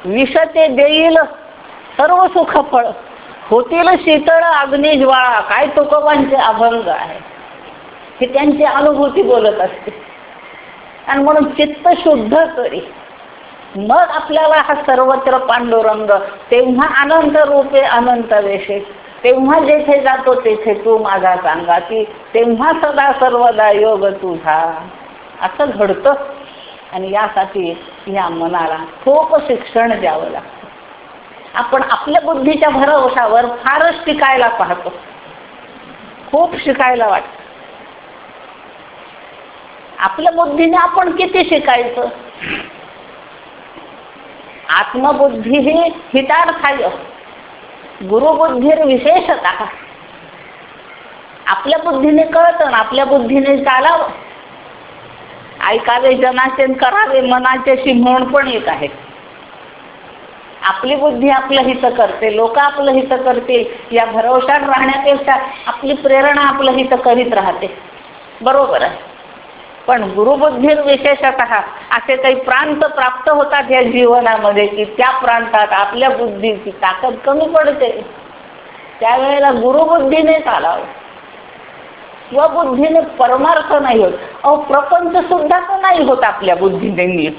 विष ते देईल सर्व सुख फळ होतील शीतळ अग्निज्वाळा. काय तुकोबांचे अभंग आहे. हे त्यांची अनुभूती बोलत असते. आणि म्हणून चित्त शुद्ध करी मग आपल्याला हा सर्वत्र पांडुरंग तेव्हा अनंत रूपे अनंत वेशे तेव्हा जेथे जातो तेथे तू माझा सांगा की तेव्हा सदा सर्वदा योग तुझा. असं घडतं. आणि यासाठी या मनाला खूप शिक्षण द्यावं लागतं. आपण आपल्या बुद्धीच्या भरवशावर फारच शिकायला पाहतो. खूप शिकायला वाटतं. आपल्या बुद्धीने आपण किती शिकायचं? आत्मबुद्धी ही हितार्थाय गुरुबुद्धीर विशेषत. आपल्या बुद्धीने कळतं ना आपल्या बुद्धीने चालावं. ऐकावे जनाचे करावे मनाच्याशी म्हण पण एक आहे. आपली बुद्धी आपलं हित करते. लोक आपलं हित करते या भरवशात राहण्यापेक्षा आपली प्रेरणा आपलं हित करीत राहते. बरोबर आहे. पण गुरुबुद्धीर विशेषत असे काही प्रांत प्राप्त होतात या जीवनामध्ये की त्या प्रांतात आपल्या बुद्धीची ताकद कमी पडते. त्यावेळेला गुरुबुद्धीने चालावं. स्वबुद्धीने परमार्थ नाही होत. अहो प्रपंच सुद्धा तर नाही होत आपल्या बुद्धीने नीट.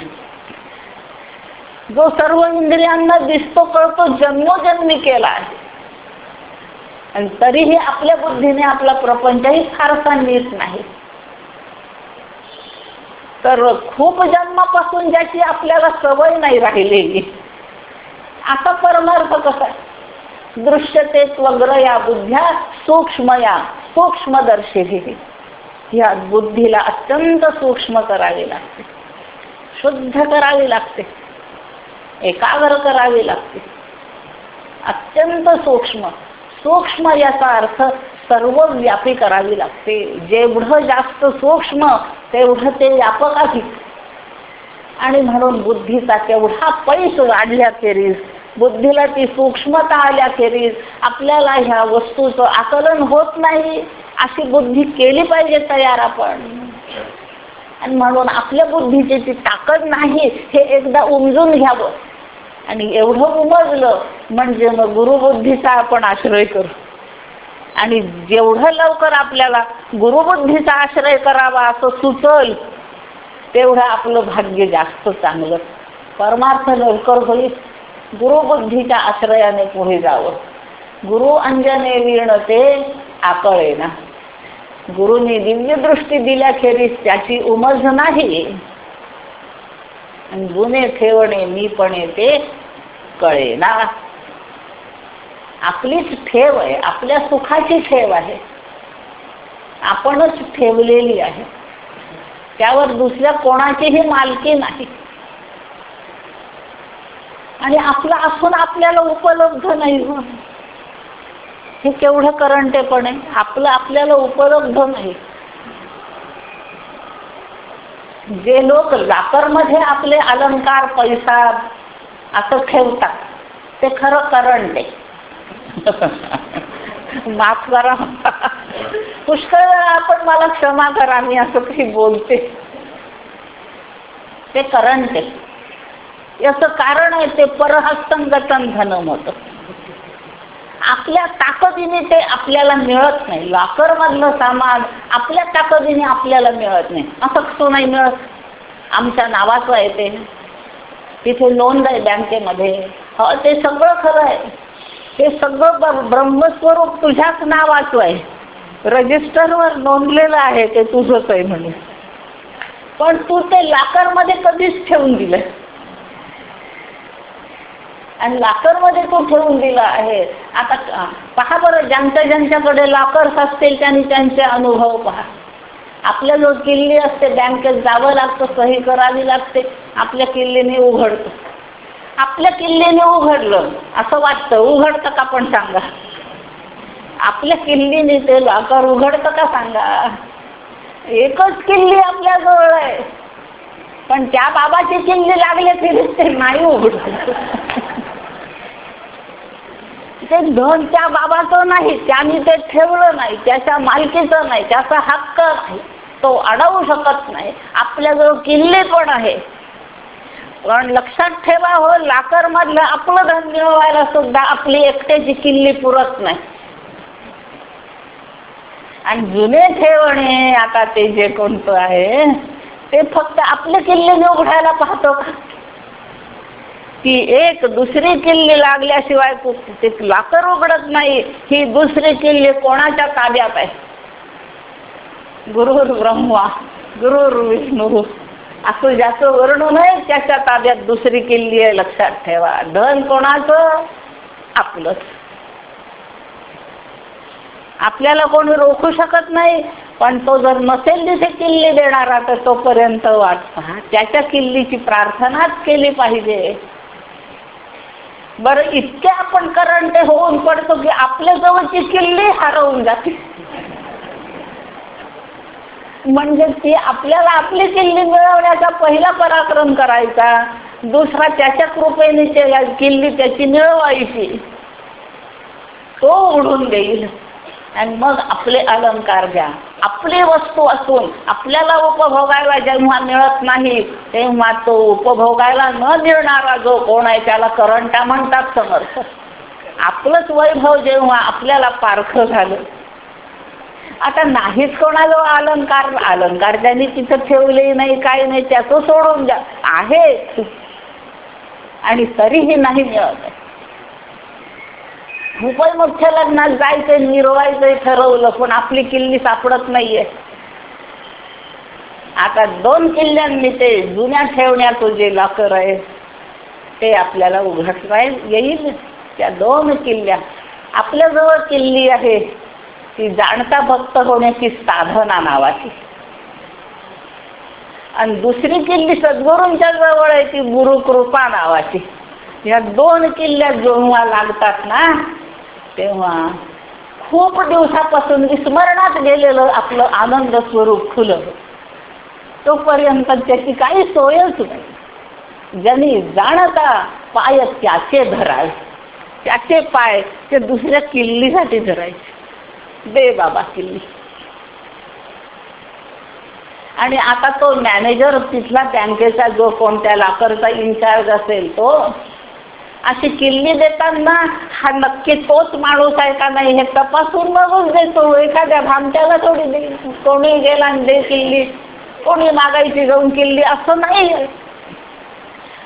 जो सर्व इंद्रियांना दिसतो कळतो जन्मोजन्मी केला आहे. आणि तरीही आपल्या बुद्धीने आपला प्रपंचही फारसा नीट नाही. तर खूप जन्मापासून ज्याची आपल्याला सवय नाही राहिलेली. आता परमार्थ कसा दृश्यते त्वग्र या बुद्ध्या सूक्ष्म सूक्ष्मदर्शी या बुद्धीला अत्यंत सूक्ष्म करावी लागते. शुद्ध करावी लागते. एकाग्र करावी लागते. अत्यंत सूक्ष्म. सूक्ष्म याचा अर्थ सर्व व्यापी करावी लागते. जेवढं जास्त सूक्ष्म तेवढं ते व्यापक आहे आणि म्हणून बुद्धीचा तेवढा पैस वाढल्याखेरीज बुद्धीला ती सूक्ष्मता आल्याखेरीज आपल्याला ह्या वस्तूचं आकलन होत नाही अशी बुद्धी केली पाहिजे तयार आपण. आणि म्हणून आपल्या बुद्धीची ती ताकद नाही हे एकदा उमजून घ्यावं. आणि एवढं उमजलं म्हणजे मग गुरुबुद्धीचा आपण आश्रय करू. आणि जेवढं लवकर आपल्याला गुरुबुद्धीचा आश्रय करावा असं सुचल तेवढं आपलं भाग्य जास्त चांगलं. परमार्थ लवकर होईल गुरुबुद्धीच्या आश्रयाने पुढे जावं. गुरु अंजने वीण ते आकळे ना गुरुने दिव्य दृष्टी दिल्याखेरीज त्याची उमज नाही. आणि गुन्हे ठेवणे मीपणे ते कळे ना आपलीच ठेव आहे आपल्या सुखाची ठेव आहे. आपणच ठेवलेली आहे. त्यावर दुसऱ्या कोणाचीही मालकी नाही. आणि आपलं असून आपल्याला उपलब्ध नाही हो हे केवढं करंटेपण आहे आपलं आपल्याला उपलब्ध नाही. जे लोक लाकरमध्ये आपले अलंकार पैसा असं ठेवतात ते खरं करंट. आहे माफ करा. पुष्कळ वेळा आपण मला क्षमा करा मी असं काही बोलते. ते करंट आहे याचं कारण आहे ते परहस्तंगतन धनम होतं. आपल्या ताकदीने ते आपल्याला मिळत नाही. लॉकर मधलं सामान आपल्या ताकदीने आपल्याला मिळत नाही. असं कसं नाही मिळत? आमच्या नावाचं आहे ते. तिथे नोंद आहे बँकेमध्ये. हो ते सगळं खरं आहे. ते सगळं ब्रह्मस्वरूप तुझ्याच नावाचं आहे. रजिस्टरवर नोंदलेलं आहे ते तुझंच आहे म्हणे. पण तू ते लाकरमध्ये कधीच ठेवून दिलं. आणि लाकरमध्ये तो ठेवून दिला आहे. आता पहा बरं ज्यांच्या ज्यांच्याकडे लाकर्स असतील त्यांनी त्यांचे अनुभव पहा. आपल्या जो किल्ली असते बँकेत जावं लागतं सही करावी लागते आपल्या किल्लीने उघडतं. आपल्या किल्लीने उघडलं. असं वाटतं उघडतं का पण सांगा. आपल्या किल्लीने ते लाकर उघडतं का सांगा. एकच किल्ली आपल्या जवळ आहे. पण त्या बाबाची किल्ली लागली तरी ते नाही उघडत. ते धन त्या बाबाचं नाही त्यांनी ते ठेवलं नाही त्याच्या मालकीचं नाही त्याचा हक्क नाही. तो अडवू शकत नाही. आपल्याजवळ किल्ले पण आहे. पण लक्षात ठेवा हो लाकर मधलं आपलं धन मिळवायला सुद्धा आपली एकट्याची किल्ली पुरत नाही. आणि जुने ठेवणे आता ते जे कोणतं आहे ते फक्त आपले किल्ले उघडायला पाहतो का? ती एक दुसरी किल्ली लागल्याशिवाय ते लाकर उघडत नाही. ही दुसरी किल्ली कोणाच्या ताब्यात आहे? गुरुर ब्रह्मा गुरुर विष्णू. असं ज्याचं वर्णन आहे त्याच्या ताब्यात दुसरी किल्ली आहे लक्षात ठेवा. धन कोणाचं? आपलंच. आपल्याला कोणी रोखू शकत नाही पण तो जर नसेल तिथे किल्ली देणारा तर तोपर्यंत वाट पहा. त्याच्या किल्लीची प्रार्थनाच केली पाहिजे. बरं इतके आपण करंटे होऊन पडतो की आपल्या जवळची किल्ली हरवून जाते. म्हणजे ती आपल्याला आपली किल्ली मिळवण्याचा पहिला पराक्रम करायचा. दुसरा त्याच्या कृपेने किल्ली त्याची मिळवायची. तो उडून देईल. आणि मग आपले अलंकार घ्या. आपली वस्तू असून आपल्याला उपभोगायला जेव्हा मिळत नाही तेव्हा तो उपभोगायला न देणारा जो कोण आहे त्याला करंटा म्हणतात समर्थ. आपलंच वैभव जेव्हा आपल्याला पारखं झालं आता नाहीच कोणाजवळ अलंकार अलंकार त्यांनी तिथं ठेवले नाही काय नाही त्याचं सोडून द्या. आहे. आणि तरीही नाही मिळत. खूपच मोठ्या लग्नात जायचंय निरवायचंय ठरवलं पण आपली किल्ली सापडत नाहीये. आता दोन किल्ल्यांनी ते जुन्या ठेवण्याचं जे लॉकर आहे ते आपल्याला उघडता येईल. त्या दोन किल्ल्या. आपल्याजवळ किल्ली आहे. ती जाणता भक्त होण्याची साधना नावाची. आणि दुसरी किल्ली सद्गुरूंच्या जवळ आहे ती गुरुकृपा नावाची. या दोन किल्ल्या जेव्हा लागतात ना तेव्हा खूप दिवसापासून विस्मरणात गेलेलं आपलं आनंद स्वरूप खुलं. तोपर्यंत त्याची काही सोयच नाही. ज्यांनी जाणता पाय त्याचे धरावे. त्याचे पाय ते दुसऱ्या किल्लीसाठी धरायचे. दे बाबा किल्ली. आणि आता तो मॅनेजर तिथला बँकेचा जो कोणत्या लाकरचा इन्चार्ज असेल तो अशी किल्ली देताना हा नक्की तोच माणूस आहे का नाही हे तपासून मगच देतो. एखाद्या भामट्याला थोडी दे कोणी गेला आणि दे किल्ली. कोणी मागायची जाऊन किल्ली असं नाही.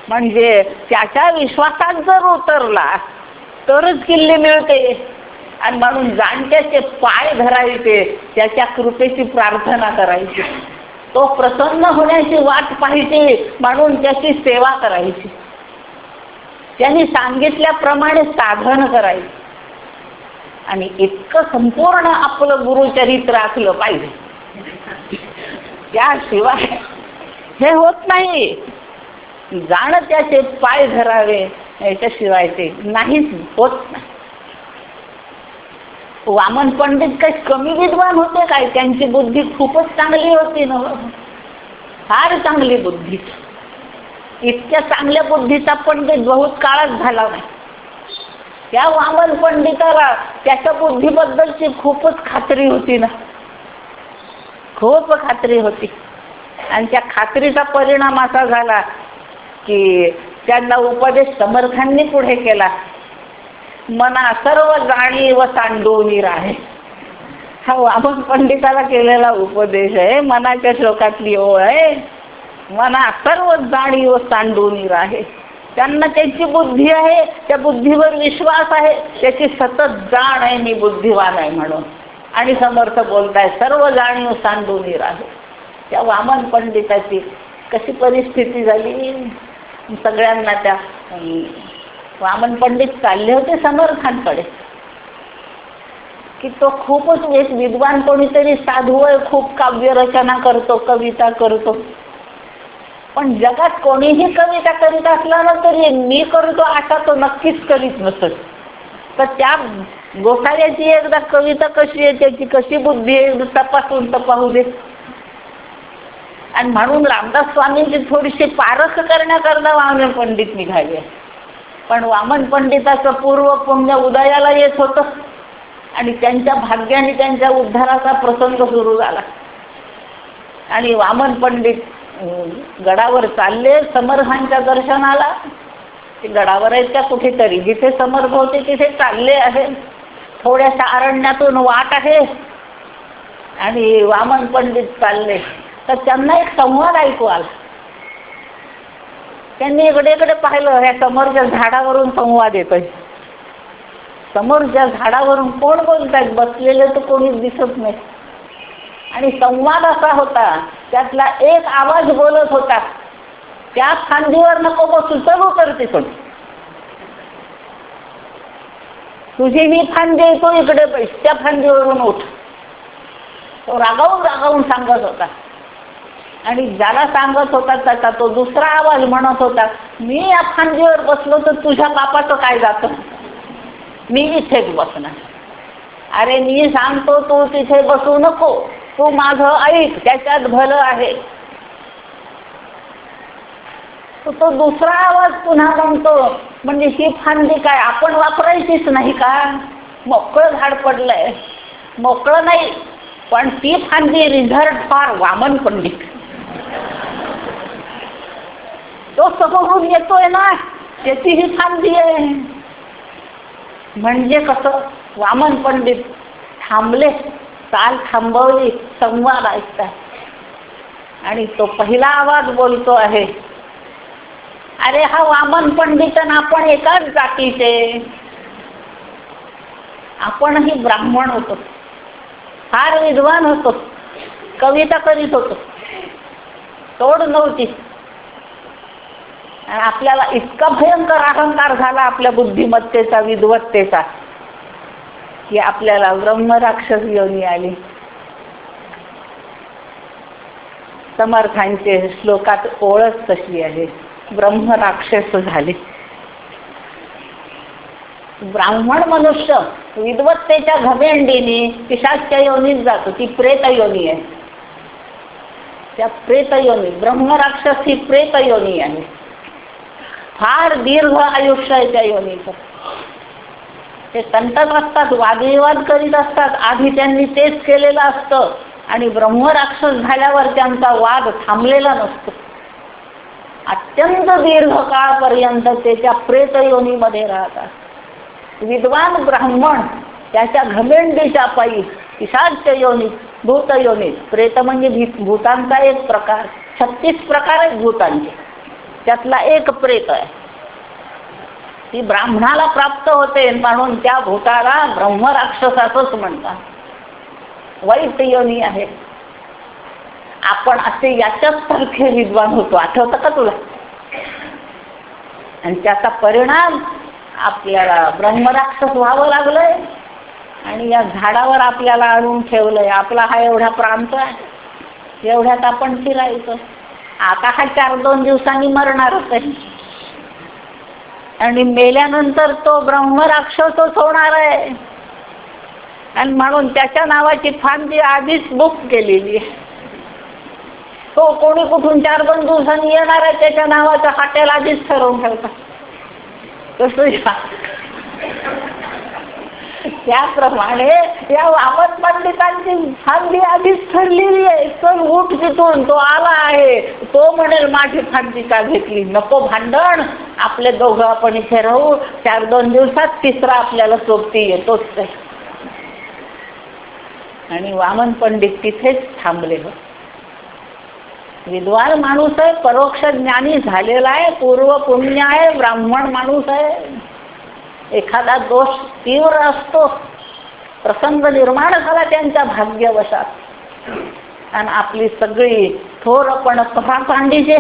म्हणजे त्याच्या विश्वासात जर उतरला तरच किल्ली मिळते. आणि म्हणून जाणत्याचे पाय धरायचे त्याच्या कृपेची प्रार्थना करायची. तो प्रसन्न होण्याची वाट पाहिजे म्हणून त्याची सेवा करायची. त्यांनी सांगितल्याप्रमाणे साधन करायचं. आणि इतकं संपूर्ण आपलं गुरुचरित्र असलं पाहिजे. त्याशिवाय हे होत नाही. जाण त्याचे पाय धरावे याच्याशिवाय ते नाहीच होत नाही. वामन पंडित काही कमी विद्वान होते काय? त्यांची बुद्धी खूपच चांगली होती ना. फार चांगली बुद्धी. इतक्या चांगल्या बुद्धीचा पंडित बहुत काळच झाला नाही. त्या वामन पंडिताला त्याच्या बुद्धीबद्दलची खूपच खात्री होती ना. खूप खात्री होती. आणि त्या खात्रीचा परिणाम असा झाला की त्यांना उपदेश समर्थांनी पुढे केला. मना सर्व जाणी व सांडून आहे. हा वामन पंडिताला केलेला उपदेश आहे मनाच्या श्लोकातली ओळ आहे. मना सर्व जाणी व सांडून आहे. त्यांना त्याची बुद्धी आहे त्या बुद्धीवर विश्वास आहे त्याची सतत जाण आहे मी बुद्धिवान आहे म्हणून. आणि समर्थ बोलताय सर्व जाणीव सांडून आहे. त्या वामन पंडिताची कशी परिस्थिती झाली? सगळ्यांना त्या वामन पंडित चालले होते समर्थांकडे. की तो खूपच एक विद्वान कोणीतरी साधू आहे खूप काव्य रचना करतो कविता करतो. पण जगात कोणीही कविता करीत असला ना तरी मी करतो असा तो नक्कीच करीत नसत. तर त्या गोसाऱ्याची एकदा कविता कशी आहे त्याची कशी बुद्धी आहे तपासून तपाहू दे. आणि म्हणून रामदास स्वामींची थोडीशी पारख करण्याकरता वामन पंडित निघाले. पण वामन पंडिताचं पूर्व पुण्य उदयाला येत होतं. आणि त्यांच्या भाग्याने त्यांच्या उद्धाराचा प्रसंग सुरू झाला. आणि वामन पंडित गडावर चालले समर्थांच्या दर्शनाला. ते गडावर आहेत का कुठेतरी? जिथे समर्थ होते तिथे चालले आहे. थोड्याशा अरण्यातून वाट आहे. आणि वामन पंडित चालले. तर त्यांना एक संवाद ऐकू आला. त्यांनी इकडे इकडे पाहिलं ह्या समोरच्या झाडावरून संवाद येतोय. समोरच्या झाडावरून कोण बोलतायत? बसलेले तर कोणीच दिसत नाही. आणि संवाद असा होता त्यातला एक आवाज बोलत होता त्या फांदीवर नको बसू चल करते पण तुझी ही फांदी येतो इकडे बैस त्या फांदीवरून उठ. तो रागावून रागावून सांगत होता. आणि ज्याला सांगत होता त्याचा तो दुसरा आवाज म्हणत होता मी या फांदीवर बसलो तर तुझ्या बापाचं काय जातं? मी इथेच बसणार. अरे मी सांगतो तू तिथे बसू नको. तू माझं ऐक त्याच्यात भलं आहे. तो दुसरा आवाज पुन्हा म्हणतो म्हणजे ही फांदी काय आपण वापरायचीच नाही का? मोकळं झाड पडलंय. मोकळं नाही पण ती फांदी रिझर्व फॉर वामन पंडित तो सगळं येतोय ना त्याची ही। आहे म्हणजे कसं वामन पंडित थांबले चाल थांबवली संवाद ऐकतात आणि तो पहिला आवाज बोलतो आहे अरे हा वामन पंडित आणि आपण एकाच जातीचे. आपणही ब्राह्मण होतो फार विद्वान होतो कविता करीत होतो. तोड नव्हती. आणि आपल्याला इतका भयंकर अहंकार झाला आपल्या बुद्धिमत्तेचा विद्वत्तेचा की आपल्याला ब्रह्मराक्षस योनी आली. समर्थांचे श्लोकात ओळख तशी आहे. ब्रह्मराक्षस झाले. ब्राह्मण मनुष्य विद्वत्तेच्या घमेंडीने पिशाच्या योनीत जातो. ती प्रेत योनी आहे. त्या प्रेतयोनी ब्रह्मराक्षस ही प्रेत योनी आहे. फार दीर्घ आयुष्य आहे त्या योनीचं. ते तंटत असतात वादविवाद करीत असतात. आधी त्यांनी तेच केलेलं असतं आणि ब्रह्मराक्षस झाल्यावर त्यांचा वाद थांबलेला नसतो. अत्यंत दीर्घ काळपर्यंत ते त्या प्रेत योनीमध्ये राहतात. विद्वान ब्राह्मण त्याच्या घमेंडीच्या पायी पिशाच योनीत भूतयोनीत. प्रेत म्हणजे भी- भूतांचा एक प्रकार. छत्तीस प्रकार आहेत भूतांचे. त्यातला एक प्रेत आहे. ती ब्राह्मणाला प्राप्त होते म्हणून त्या भूताला ब्रह्मराक्षसाचंच म्हणतात. वाईट योनी आहे. आपण असे याच्याच सारखे विद्वान होतो. आठवतं का तुला? आणि त्याचा परिणाम आपल्याला ब्रह्मराक्षस व्हावं लागलंय. आणि या झाडावर आपल्याला आणून ठेवलंय. आपला हा एवढा प्रांत आहे. एवढ्यात आपण फिरायचं. आता हा चार दोन दिवसांनी मरणारच आहे. आणि मेल्यानंतर तो ब्रह्मराक्षसच होणार आहे. आणि म्हणून त्याच्या नावाची फांदी आधीच बुक केलेली आहे. तो कोणी कुठून चार दोन दिवसांनी येणार आहे त्याच्या नावाचं हॉटेल आधीच ठरवून ठेवतात. कसं त्याप्रमाणे या वामन पंडितांची फांदी आधीच ठरलेली आहे. तर उठ तिथून तो आला आहे. तो म्हणेल माझी फांदी का घेतली? नको भांडण. आपले दोघं आपण इथे राहू. चार दोन दिवसात तिसरा आपल्याला सोबती येतोच ते आणि वामन पंडित तिथेच थांबले हो विद्वान माणूस आहे परोक्ष ज्ञानी झालेला आहे पूर्व पुण्य आहे ब्राह्मण माणूस आहे. एखादा दोष तीव्र असतो प्रसंग निर्माण झाला त्यांच्या भाग्यवशात. आणि आपली सगळी थोरपण कहा कांडीचे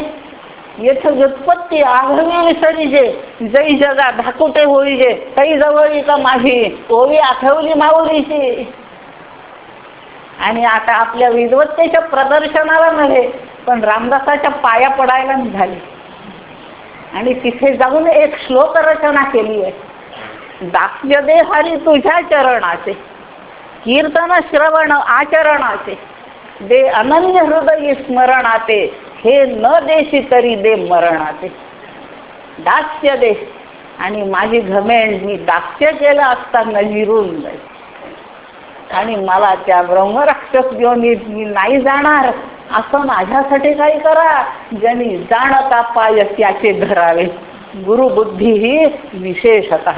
येथ व्युत्पत्ती आघवी विसरीजे जै जगा धाकुटे होईजे तई जवळी का माझी ओवी आठवली माऊलीची आणि आता आपल्या विद्वत्तेच्या प्रदर्शनाला नव्हे पण रामदासाच्या पाया पडायला निघाले. आणि तिथे जाऊन एक श्लोक रचना केली आहे. दास्य दे हरी तुझ्या चरणाचे. कीर्तन श्रवण आचरणाचे. दे अनन्य हृदय स्मरणाचे. हे न देशी तरी दे मरणाचे. दास्य दे आणि माझी घमेंड मी दास्य केलं असताना हिरून जाईल आणि मला त्या ब्रह्मराक्षस घेऊन मी नाही जाणार. असं माझ्यासाठी काही करा. ज्यांनी जाणता पाय त्याचे धरावे. गुरुबुद्धी ही विशेषत.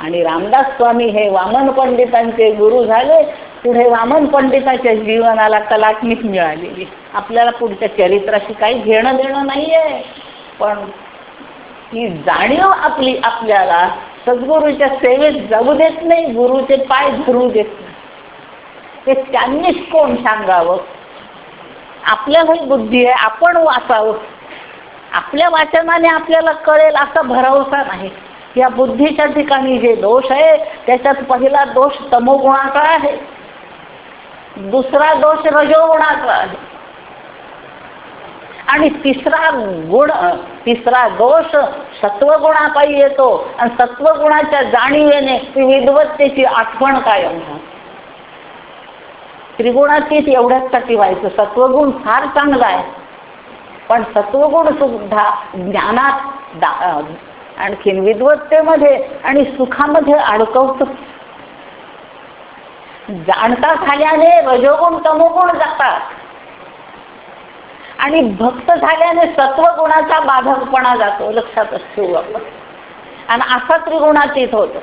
आणि रामदास स्वामी हे वामन पंडितांचे गुरु झाले पुढे वामन पंडिताच्या जीवनाला कलात्मिक मिळालेली. आपल्याला पुढच्या चरित्राशी काही घेणं देणं नाहीये. पण ही जाणीव आपली आपल्याला सद्गुरूच्या सेवेत जाऊ देत नाही गुरुचे पाय धरू देत नाही. ते त्यांनीच कोण सांगावं? आपल्यालाही बुद्धी आहे आपण वाचावं. आपल्या वाचनाने आपल्याला कळेल असा भरवसा नाही. या बुद्धीच्या ठिकाणी जे दोष आहे त्याच्यात पहिला दोष तमोगुणाचा आहे. दुसरा दोष रजोगुणाचा आहे. आणि तिसरा गुण तिसरा दोष सत्वगुणापायी येतो. आणि सत्वगुणाच्या जाणीवेने ती विद्वत्तेची आठवण कायम त्रिगुणातीत एवढ्याचसाठी व्हायचं. सत्वगुण फार चांगला आहे. पण सत्वगुण सुद्धा ज्ञानात आणखीन विद्वत्तेमध्ये आणि सुखामध्ये अडकवत. जाणता झाल्याने रजोगुण तमोगुण जातात आणि भक्त झाल्याने सत्वगुणाचा बाधकपणा जातो लक्षात ठेवू आपण. आणि असा त्रिगुणातीत होतो.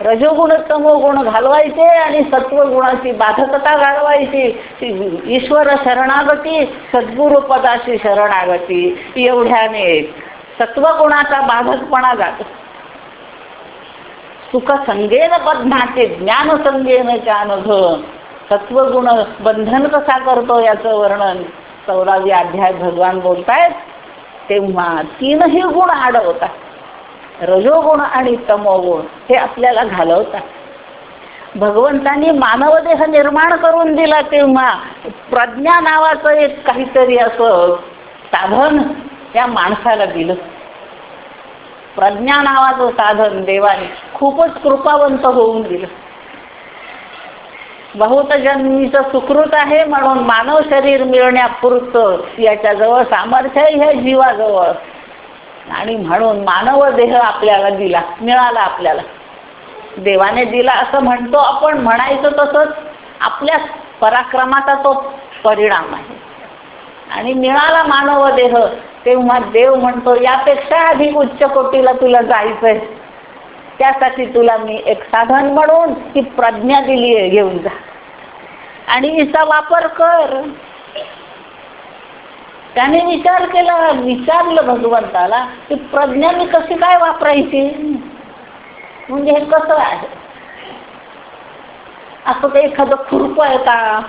रजोगुण तमोगुण घालवायचे आणि सत्वगुणाची बाधकता घालवायची ईश्वर शरणागती सद्गुरु पदाची शरणागती एवढ्याने सत्वगुणाचा बाधकपणा जातो. सुख संगेन पद्माचे ज्ञान संगेन अनुभव सत्वगुण बंधन कसा करतो याचं वर्णन चौदावी अध्याय भगवान बोलतायत. तेव्हा तीनही गुण अडवतात रजोगुण आणि तमोगुण हे आपल्याला घालवतात. भगवंतांनी मानवदेह निर्माण करून दिला तेव्हा प्रज्ञा नावाचं एक काहीतरी असं साधन त्या माणसाला दिलं. प्रज्ञा नावाचं साधन देवाने खूपच कृपावंत होऊन दिलं. बहुत जन्मीचं सुकृत आहे म्हणून मानव शरीर मिळण्यापुरतं याच्याजवळ सामर्थ्य आहे जीवाजवळ. आणि म्हणून मानव देह आपल्याला दिला मिळाला आपल्याला. देवाने दिला असं म्हणतो आपण म्हणायचं तसंच आपल्या पराक्रमाचा तो परिणाम आहे. आणि मिळाला मानव देह तेव्हा देव म्हणतो यापेक्षा अधिक उच्च कोटीला तुला जायचंय. त्यासाठी तुला मी एक साधन म्हणून ती प्रज्ञा दिली आहे घेऊन जा. आणि हिचा वापर कर. त्याने विचार केला विचारलं भगवंताला की प्रज्ञा मी कशी काय वापरायची? म्हणजे हे कसं आहे? असं काही एखादं खुरप आहे का?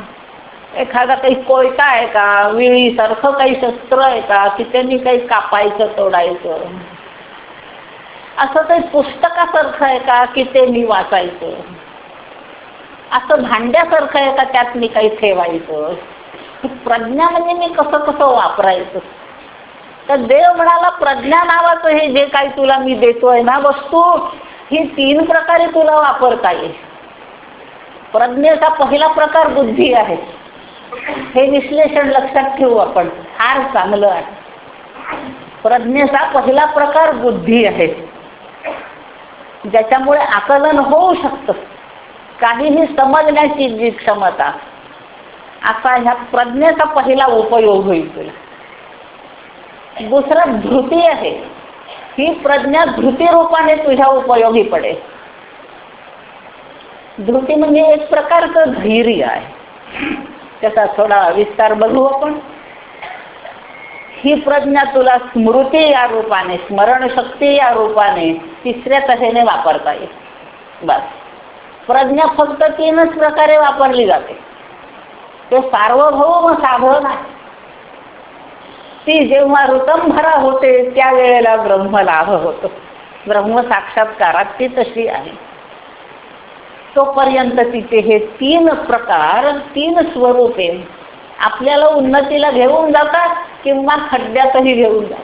एखादा काही कोयता आहे का? विळीसारखं काही शस्त्र आहे का? की त्यांनी काही कापायचं तोडायचं? असं काही पुस्तकासारखं आहे का की ते मी वाचायचं? असं भांड्यासारखं आहे का त्यात मी काही ठेवायचं? प्रज्ञा म्हणजे मी कसं कसं वापरायचं? तर देव म्हणाला प्रज्ञा नावाचं हे जे काही तुला मी देतोय ना वस्तू ही तीन प्रकारे तुला वापरता येईल. प्रज्ञेचा पहिला प्रकार बुद्धी आहे. हे विश्लेषण लक्षात ठेवू आपण. फार चांगलं आहे. प्रज्ञेचा पहिला प्रकार बुद्धी आहे. ज्याच्यामुळे आकलन होऊ शकतं. काहीही समजण्याची जी क्षमता असा ह्या प्रज्ञेचा पहिला उपयोग होईल तुला दुसरा धृती आहे. ही प्रज्ञा धृती रूपाने तुझ्या उपयोगी पडेल. धृती म्हणजे एक प्रकारचं धैर्य आहे. त्याचा थोडा विस्तार बघू आपण. ही प्रज्ञा तुला स्मृती या रूपाने स्मरणशक्ती या रूपाने तिसऱ्या तऱ्हेने वापरता येईल. बस. प्रज्ञा फक्त तीनच प्रकारे वापरली जाते. ते सार्वभौम साधन आहे. ती जेव्हा ऋतंभरा होते त्यावेळेला ब्रह्मलाभ होतो. ब्रह्म साक्षात्कारात ती तशी आहे. तोपर्यंत तिचे हे तीन प्रकार तीन स्वरूपे आपल्याला उन्नतीला घेऊन जातात किंवा खड्ड्यातही घेऊन जातात.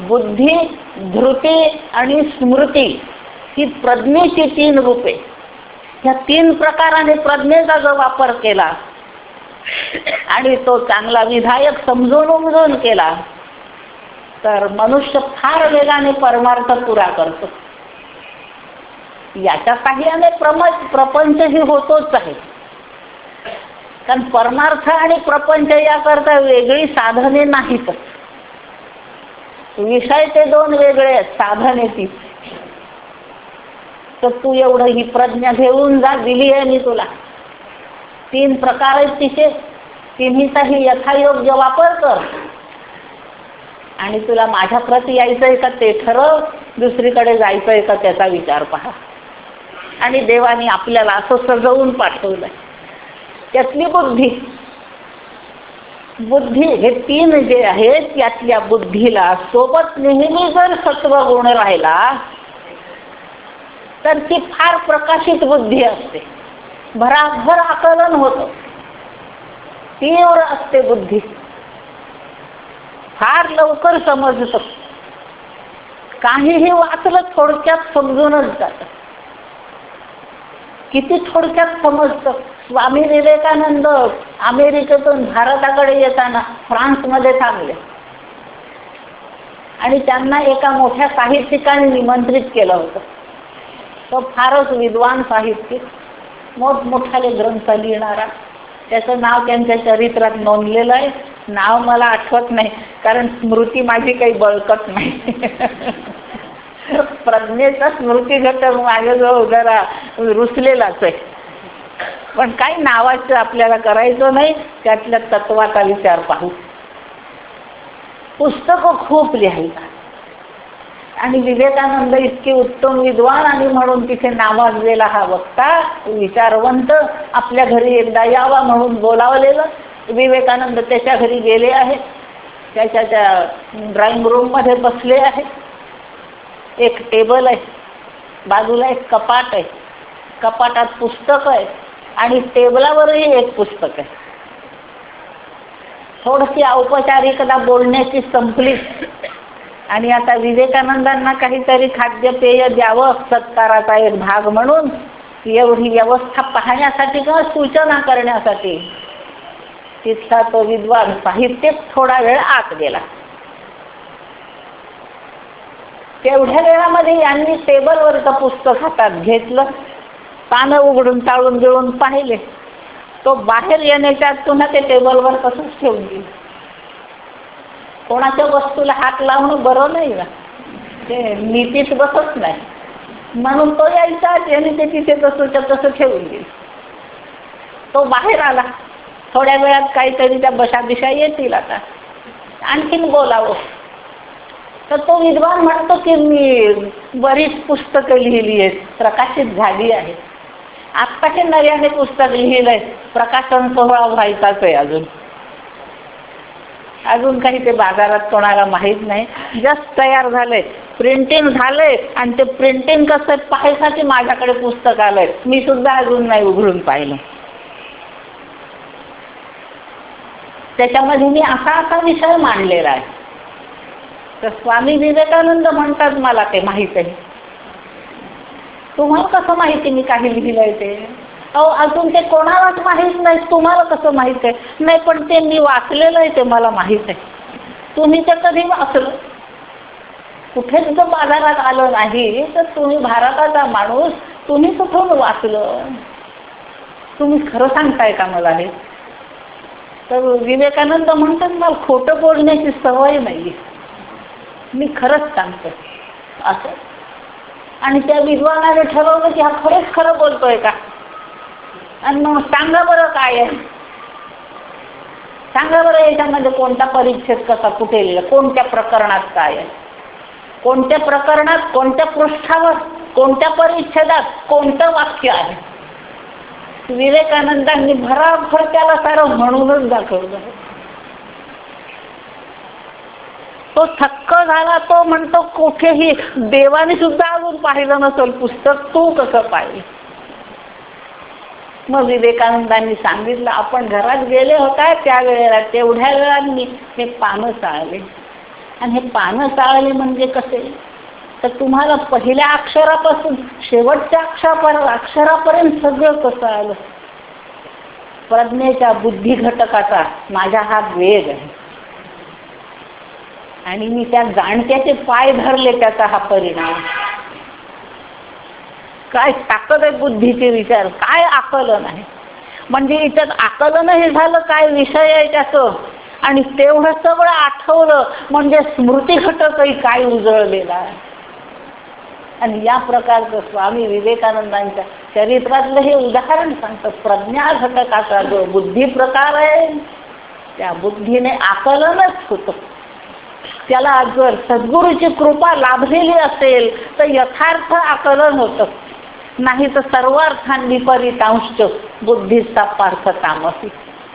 बुद्धी धृती आणि स्मृती ही प्रज्ञेची तीन रूपे. ह्या तीन प्रकाराने प्रज्ञेचा जो वापर केला आणि तो चांगला विधायक समजून उमजून केला तर मनुष्य फार वेगाने परमार्थ पुरा करतो. याच्या साह्याने प्रमच प्रपंच ही होतोच आहे. कारण परमार्थ आणि प्रपंच याकरता वेगळी साधने नाहीतच विषय ते दोन वेगळे आहेत साधने ती तर तू एवढं ही प्रज्ञा घेऊन जा दिली आहे मी तुला. तीन प्रकार आहेत तिचे. तिन्हीचाही यथायोग्य वापर कर. आणि तुला माझ्या प्रती यायचंय का ते ठरव दुसरीकडे जायचंय का त्याचा विचार पहा. आणि देवाने आपल्याला असं सजवून पाठवलंय. त्यातली बुद्धी. बुद्धी हे तीन जे आहेत त्यातल्या बुद्धीला सोबत नेहमी जर सत्व गुण राहिला तर ती फार प्रकाशित बुद्धी असते. भराभर आकलन होतं. तीव्र असते बुद्धी. फार लवकर समजत काहीही वाचलं थोडक्यात समजूनच जात. किती थोडक्यात समजतं? स्वामी विवेकानंद अमेरिकेतून भारताकडे येताना फ्रान्समध्ये थांबले. आणि त्यांना एका मोठ्या साहित्यिकाने निमंत्रित केलं होतं. तो फारच विद्वान साहित्यिक मोठमोठाले ग्रंथ लिहिणारा. त्याचं नाव त्यांच्या चरित्रात नोंदलेलं आहे. नाव मला आठवत नाही कारण स्मृती माझी काही बळकत नाही. प्रज्ञेचा स्मृती घटक माझ्याजवळ जरा रुसलेलाच आहे. पण काही नावाचं आपल्याला करायचं नाही त्यातल्या तत्वाचा विचार पाहू. पुस्तकं खूप लिहायला. आणि विवेकानंद इतके उत्तम विद्वान आणि म्हणून तिथे नावाजलेला हा वक्ता विचारवंत आपल्या घरी एकदा यावा म्हणून बोलावलेलं. विवेकानंद त्याच्या घरी गेले आहेत त्याच्या त्या ड्रॉइंग रूममध्ये बसले आहेत एक टेबल आहे. बाजूला एक कपाट आहे. कपाटात पुस्तक आहे. आणि टेबलावरही एक पुस्तक आहे. थोडीशी औपचारिकता बोलण्याची संपली. आणि आता विवेकानंदांना काहीतरी खाद्यपेय द्यावं सत्काराचा एक भाग म्हणून एवढी व्यवस्था पाहण्यासाठी किंवा सूचना करण्यासाठी. तिथला तो विद्वान साहित्यिक थोडा वेळ आत गेला. तेवढ्या वेळामध्ये यांनी टेबलवरचं पुस्तक हातात घेतलं. पानं उघडून टाळून गिळून पाहिले. तो बाहेर येण्याच्या पुन्हा ते टेबलवर तसंच ठेवून गेलं. कोणाच्या वस्तूला हात लावणं बरं नाही ना ते नीतीत बसत नाही. म्हणून तो यायचा त्याने ते तिथे तसंच्या तसं ठेवून गेलं. तो बाहेर आला. थोड्या वेळात काहीतरी त्या बशादिशा येतील आता. आणखीन बोलावं. तर तो विद्वान म्हणतो की मी बरीच पुस्तकं लिहिली आहेत. प्रकाशित झाली आहेत. आत्ताचे नव्याने पुस्तक लिहिलंय. प्रकाशन सोहळा व्हायचाच आहे अजून. अजून काही ते बाजारात कोणाला माहीत नाही. जस्ट तयार झालंय प्रिंटिंग झालंय आणि ते प्रिंटिंग कसं पाहायसाठी माझ्याकडे पुस्तक आलंय. मी सुद्धा अजून नाही उघडून पाहिलं. त्याच्यामध्ये मी असा असा विषय मांडलेला आहे. तर स्वामी विवेकानंद म्हणतात मला ते माहीत आहे. तुम्हाला कसं माहिती मी काही लिहिलंय ते? अहो अजून ते कोणालाच माहीत नाही तुम्हाला कसं माहीत आहे? नाही पण ते मी वाचलेलं आहे ते मला माहीत आहे. तुम्ही ते कधी वाचलं? कुठेच जर बाजारात आलं नाही तर तुम्ही भारताचा माणूस तुम्ही कुठून वाचलं? तुम्ही खरं सांगताय का मला हे? तर विवेकानंद म्हणतात मला खोटं बोलण्याची सवय नाही मी खरंच सांगतो. असं. आणि त्या विद्वानाने ठरवलं की हा खरंच खरं बोलतोय का? आणि मग सांगा बरं काय आहे. सांगा बरं याच्यामध्ये कोणता परिच्छेद कसा कुठे लिहिला कोणत्या प्रकरणात काय आहे. कोणत्या प्रकरणात कोणत्या पृष्ठावर कोणत्या परिच्छेदात कोणतं वाक्य आहे. विवेकानंदांनी भराभर त्याला सारं म्हणूनच दाखवलं. तो थक्क झाला तो म्हणतो कुठेही देवाने सुद्धा अजून पाहिलं नसेल पुस्तक तू कसं पाहिलं? मग विवेकानंदांनी सांगितलं आपण घरात गेले होता त्या वेळेला तेवढ्या वेळांनी हे पानं चाळले आणि हे पानं चाळले म्हणजे कसे? तर तुम्हाला पहिल्या अक्षरापासून शेवटच्या अक्षरापर्यंत अक्षरापर्यंत सगळं कसं आलं? प्रज्ञेच्या बुद्धी घटकाचा माझ्या हा वेग आहे. आणि मी त्या जाणत्याचे पाय धरले त्याचा हा परिणाम. काय ताकद आहे बुद्धीचे विचार काय आकलन आहे? म्हणजे इथं आकलन हे झालं काय विषय आहे त्याचं? आणि तेवढं सगळं आठवलं म्हणजे स्मृती घटकही काय उजळलेला आहे? आणि या प्रकारचं स्वामी विवेकानंदांच्या चरित्रातलं हे उदाहरण सांगतं प्रज्ञा घटकाचा जो बुद्धी प्रकार आहे त्या बुद्धीने आकलनच होतं. त्याला जर सद्गुरूची कृपा लाभलेली असेल तर यथार्थ आकलन होतं. नाही तर सर्वार्थान विपरीतांश बुद्धीचा पार्थ तामसी.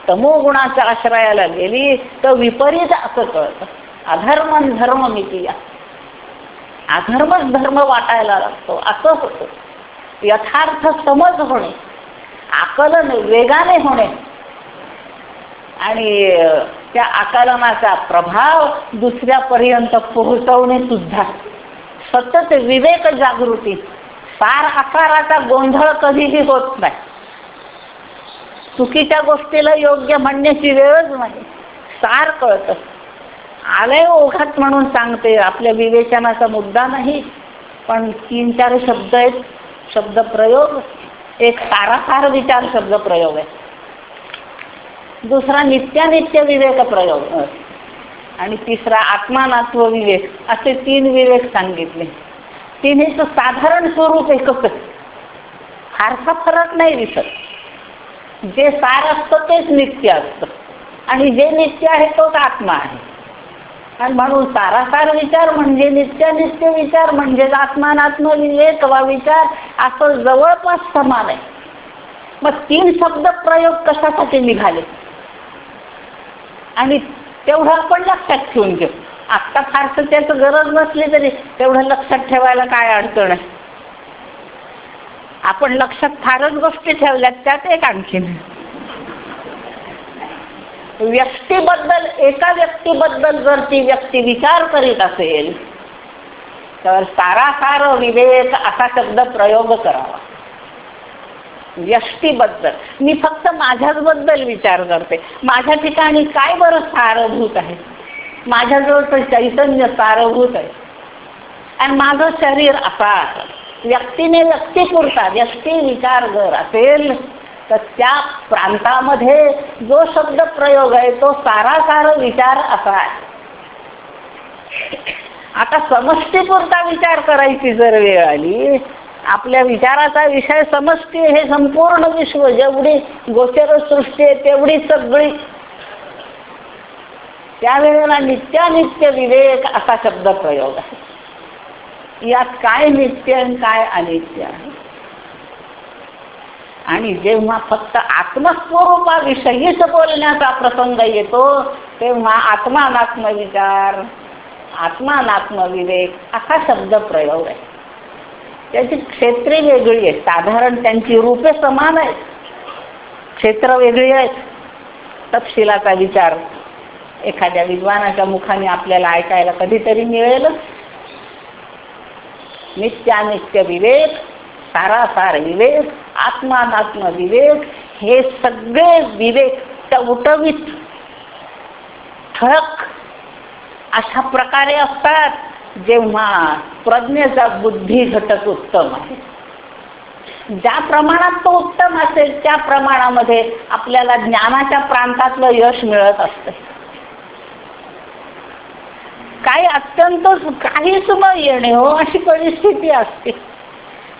तमोगुणाच्या आश्रयाला गेली तर विपरीत असं कळतं. अधर्म धर्म मिती अधर्मच धर्म वाटायला लागतो असं होतं. यथार्थ समज होणे आकलन वेगाने होणे. आणि त्या आकलनाचा प्रभाव दुसऱ्यापर्यंत पोहोचवणे सुद्धा. सतत विवेक जागृती सार आकाराचा गोंधळ कधीही होत नाही. चुकीच्या गोष्टीला योग्य म्हणण्याची वेळच नाही. सार कळत. आलंय ओघात म्हणून सांगते. आपल्या विवेचनाचा मुद्दा नाही. पण तीन चार शब्द आहेत. शब्द प्रयोग एक सारासार विचार शब्द प्रयोग आहे. दुसरा नित्यानित्य विवेक प्रयोग. आणि तिसरा आत्मानात्व विवेक. असे तीन विवेक सांगितले. तिन्हीचं साधारण स्वरूप एकच फारसा फरक नाही दिसत. जे सार असतं तेच नित्य असतं. आणि जे नित्य आहे तोच आत्मा आहे. आणि म्हणून सारासार विचार म्हणजे नित्यानित्य विचार म्हणजेच आत्मानात्म विवेक वा विचार असं जवळपास समान आहे. मग तीन शब्द प्रयोग कशासाठी निघाले? आणि तेवढं आपण लक्षात ठेवून घेऊ आत्ता फारसं त्याचं गरज नसली तरी तेवढं लक्षात ठेवायला काय अडचण आहे? आपण लक्षात फारच गोष्टी ठेवल्यात त्यात एक आणखीन व्यक्तीबद्दल एका व्यक्तीबद्दल जर ती व्यक्ती विचार करीत असेल तर सारासार विवेक असा शब्द प्रयोग करावा. व्यक्तीबद्दल. मी फक्त माझ्याच बद्दल विचार करते. माझ्या ठिकाणी काय बरं सारभूत आहे? माझ्याजवळचं चैतन्य सारभूत आहे. आणि माझं शरीर असा व्यक्तीने व्यक्तीपुरता व्यक्ती विचार जर असेल तर त्या प्रांतामध्ये जो शब्द प्रयोग आहे तो सारासार विचार असा आहे. आता समष्टीपुरता विचार करायची जर वेळ आली आपल्या विचाराचा विषय समष्टी हे संपूर्ण विश्व जेवढी गोचर सृष्टी आहे तेवढी सगळी त्यावेळेला नित्यानित्य विवेक असा शब्द प्रयोग आहे. यात काय नित्य आणि काय अनित्य आहे? आणि जेव्हा फक्त आत्मस्वरूपाविषयीच बोलण्याचा प्रसंग येतो तेव्हा आत्मानात्म विचार आत्मानात्म विवेक असा शब्द प्रयोग आहे. त्याची क्षेत्रे वेगळी आहेत. साधारण त्यांची रूपे समान आहेत. क्षेत्र वेगळी आहेत. तपशिलाचा विचार एखाद्या विद्वानाच्या मुखाने आपल्याला ऐकायला कधीतरी मिळेलच नित्यानित्य विवेक सारासार विवेक आत्मानात्म विवेक हे सगळे विवेक टवटवीत ठळक अशा प्रकारे असतात जेव्हा प्रज्ञेचा बुद्धी घटक उत्तम आहे. ज्या प्रमाणात तो उत्तम असेल त्या प्रमाणामध्ये आपल्याला ज्ञानाच्या प्रांतातलं यश मिळत असतं काही अत्यंत काहीच न येणे हो अशी परिस्थिती असते.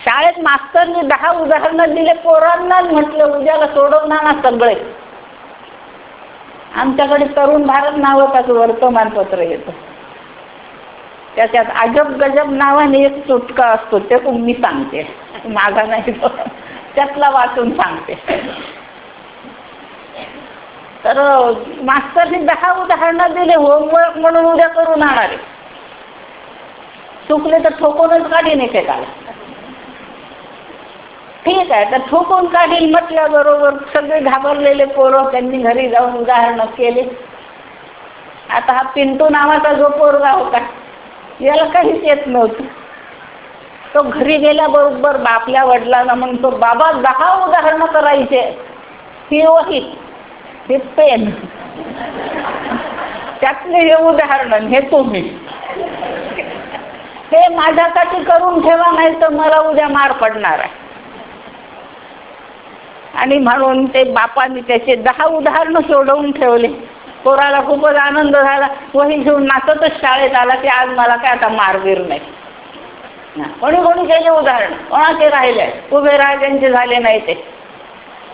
शाळेत मास्तरनी दहा उदाहरणं दिले पोरांना म्हटलं उद्याला सोडवणार ना सगळे. आमच्याकडे तरुण भारत नावाचं वर्तमानपत्र येतं. त्याच्यात अजब गजब नावाने एक चुटका असतो ते मी सांगते. माझा नाही तो. त्यातला वाचून सांगते. तर मास्तरनी दहा उदाहरणं दिले होमवर्क म्हणून उद्या करून आणणारे चुकले तर ठोकूनच काढीन एकेकाला. ठीक आहे तर ठोकून काढील म्हटल्याबरोबर सगळे घाबरलेले पोरं त्यांनी घरी जाऊन उदाहरणं केले. आता हा पिंटू नावाचा जो पोरगा होता याला काहीच येत नव्हतं. तो घरी गेल्याबरोबर आपल्या वडिलांना म्हणतो बाबा दहा उदाहरणं करायचे ही हे पेन. त्यातले हे उदाहरण हे तुम्ही. हे माझ्यासाठी करून ठेवा नाही तर मला उद्या मार पडणार आहे. आणि म्हणून ते बापाने त्याचे दहा उदाहरणं सोडवून ठेवले. पोराला खूपच आनंद झाला. वही घेऊन नाचतच शाळेत आला की आज मला काय आता मारवीर नाही. ना. कोणी कोणी केले उदाहरण? कोणाचे राहिले? उभे राहायचे झाले नाही ते.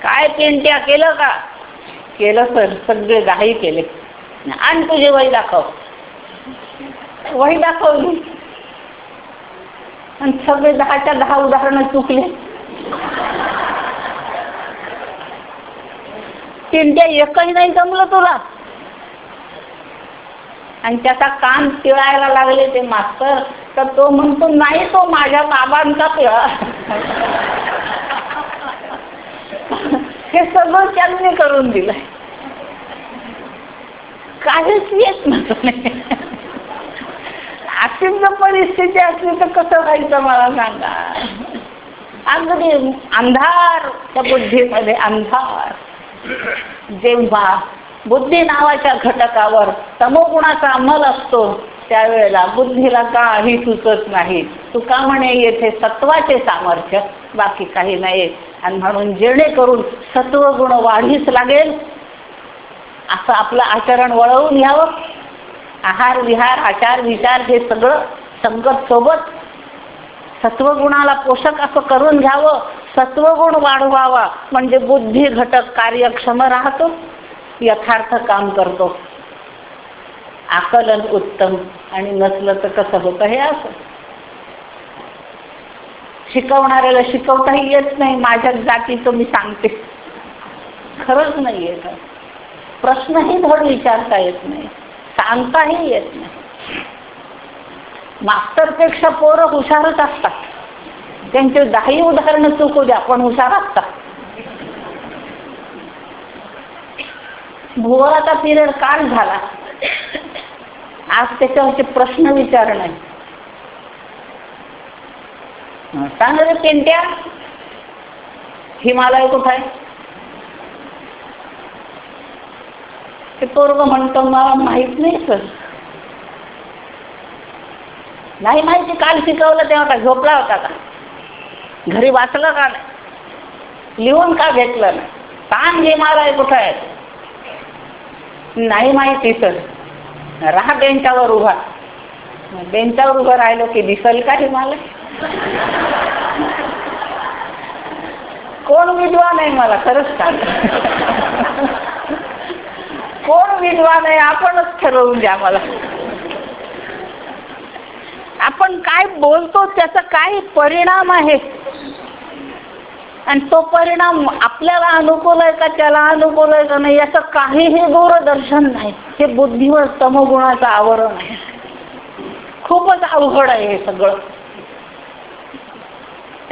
काय पेंट्या केलं का? केलं सर सगळे दहाही केले. आणि तुझे वही दाखव. वही दाखवली. आणि सगळे दहाच्या दहा उदाहरणं चुकले. पेंट्या एकही नाही जमलं तुला. आणि त्याचा कान पिळायला लागले ते मास्तर. तर तो म्हणतो नाही तो माझ्या बाबांचा पिळा. हे सगळं त्यांनी करून दिलंय. काहीच येत नसतं अशी जर परिस्थिती असली तर कसं व्हायचं मला सांगा. अगदी अंधार त्या बुद्धीमध्ये अंधार. जेव्हा बुद्धी नावाच्या घटकावर तमोगुणाचा अंमल असतो त्यावेळेला बुद्धीला काही सुचत नाही. तुका म्हणे येथे सत्वाचे सामर्थ्य बाकी काही नाही आणि म्हणून जेणेकरून सत्वगुण वाढीस लागेल असं आपलं आचरण वळवून घ्यावं. आहार विहार आचार विचार हे सगळं संगत सोबत सत्वगुणाला पोषक असं करून घ्यावं. सत्वगुण वाढवावा. म्हणजे बुद्धी घटक कार्यक्षम राहतो. यथार्थ काम करतो. आकलन उत्तम. आणि नसलं तर कसं होतं हे असं? शिकवणाऱ्याला शिकवताही येत नाही माझ्या जातीचं मी सांगते. खरंच नाही येत. प्रश्नही धड विचारता येत नाही सांगताही येत नाही. मास्तरपेक्षा पोरं हुशारच असतात. त्यांचे दहाही उदाहरणं चुकू द्या पण हुशार असतात. भुवराचा पिरियड काल झाला. आज त्याच्यावरचे प्रश्न विचारणं. सांग रे हिमालय कुठं आहे? ते पोरग म्हणतो मला माहीत नाही सर. नाही माहिती काल शिकवलं तेव्हा का झोपला होता का? घरी वाचलं का नाही? लिहून का घेतलं नाही? सांग हिमालय कुठं आहे? नाही माहिती सर. राहा बेंचावर उभा. बेंचावर उभं राहिलो की दिसल का हिमालय? कोण विद्वान आहे मला खरंच सांग कोण विद्वान आहे आपणच ठरवून द्या मला. आपण काय बोलतो त्याचा काय परिणाम आहे? आणि तो परिणाम आपल्याला अनुकूल आहे का त्याला अनुकूल आहे का नाही याचं काहीही दूरदर्शन नाही. हे बुद्धीवर तमगुणाचं आवरण आहे. खूपच अवघड आहे हे सगळं.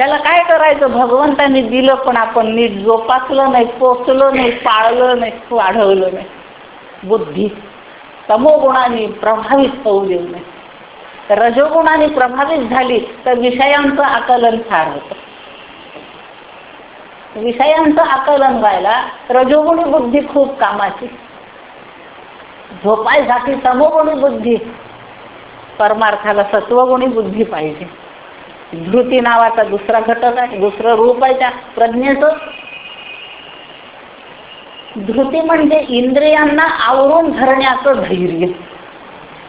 त्याला काय करायचं? भगवंतांनी दिलं पण आपण नीट जोपासलं नाही पोचलं नाही पाळलं नाही वाढवलं नाही. बुद्धी. तमोगुणाने प्रभावित होऊ देऊ नये. रजोगुणाने प्रभावित झाली तर विषयांचं आकलन फार होतं. विषयांचं आकलन व्हायला रजोगुणी बुद्धी खूप कामाची. झोपायसाठी तमोगुणी बुद्धी. परमार्थाला सत्वगुणी बुद्धी पाहिजे. धृती नावाचा दुसरा घटक आहे दुसरं रूप आहे त्या प्रज्ञेचं. धृती म्हणजे इंद्रियांना आवरून धरण्याचं धैर्य.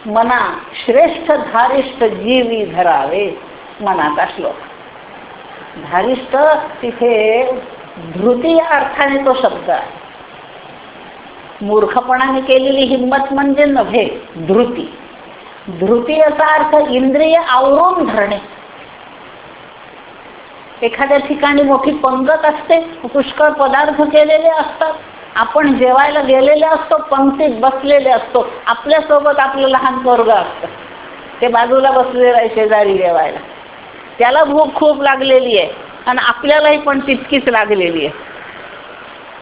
मना श्रेष्ठ धारिष्ठ जीवी धरावे मनाचा श्लोक. धारिष्ठ तिथे धृती या अर्थाने तो शब्द आहे. मूर्खपणाने केलेली हिंमत म्हणजे नव्हे धृती. धृती याचा अर्थ इंद्रिय आवरून धरणे. एखाद्या ठिकाणी मोठी पंगत असते पुष्कळ पदार्थ केलेले असतात. आपण जेवायला गेलेले असतो पंक्तीत बसलेले असतो. आपल्यासोबत आपलं लहान पोरग असतं. ते बाजूला बसलेलं आहे शेजारी जेवायला. त्याला भूक खूप लागलेली आहे आणि आपल्यालाही पण तितकीच लागलेली आहे.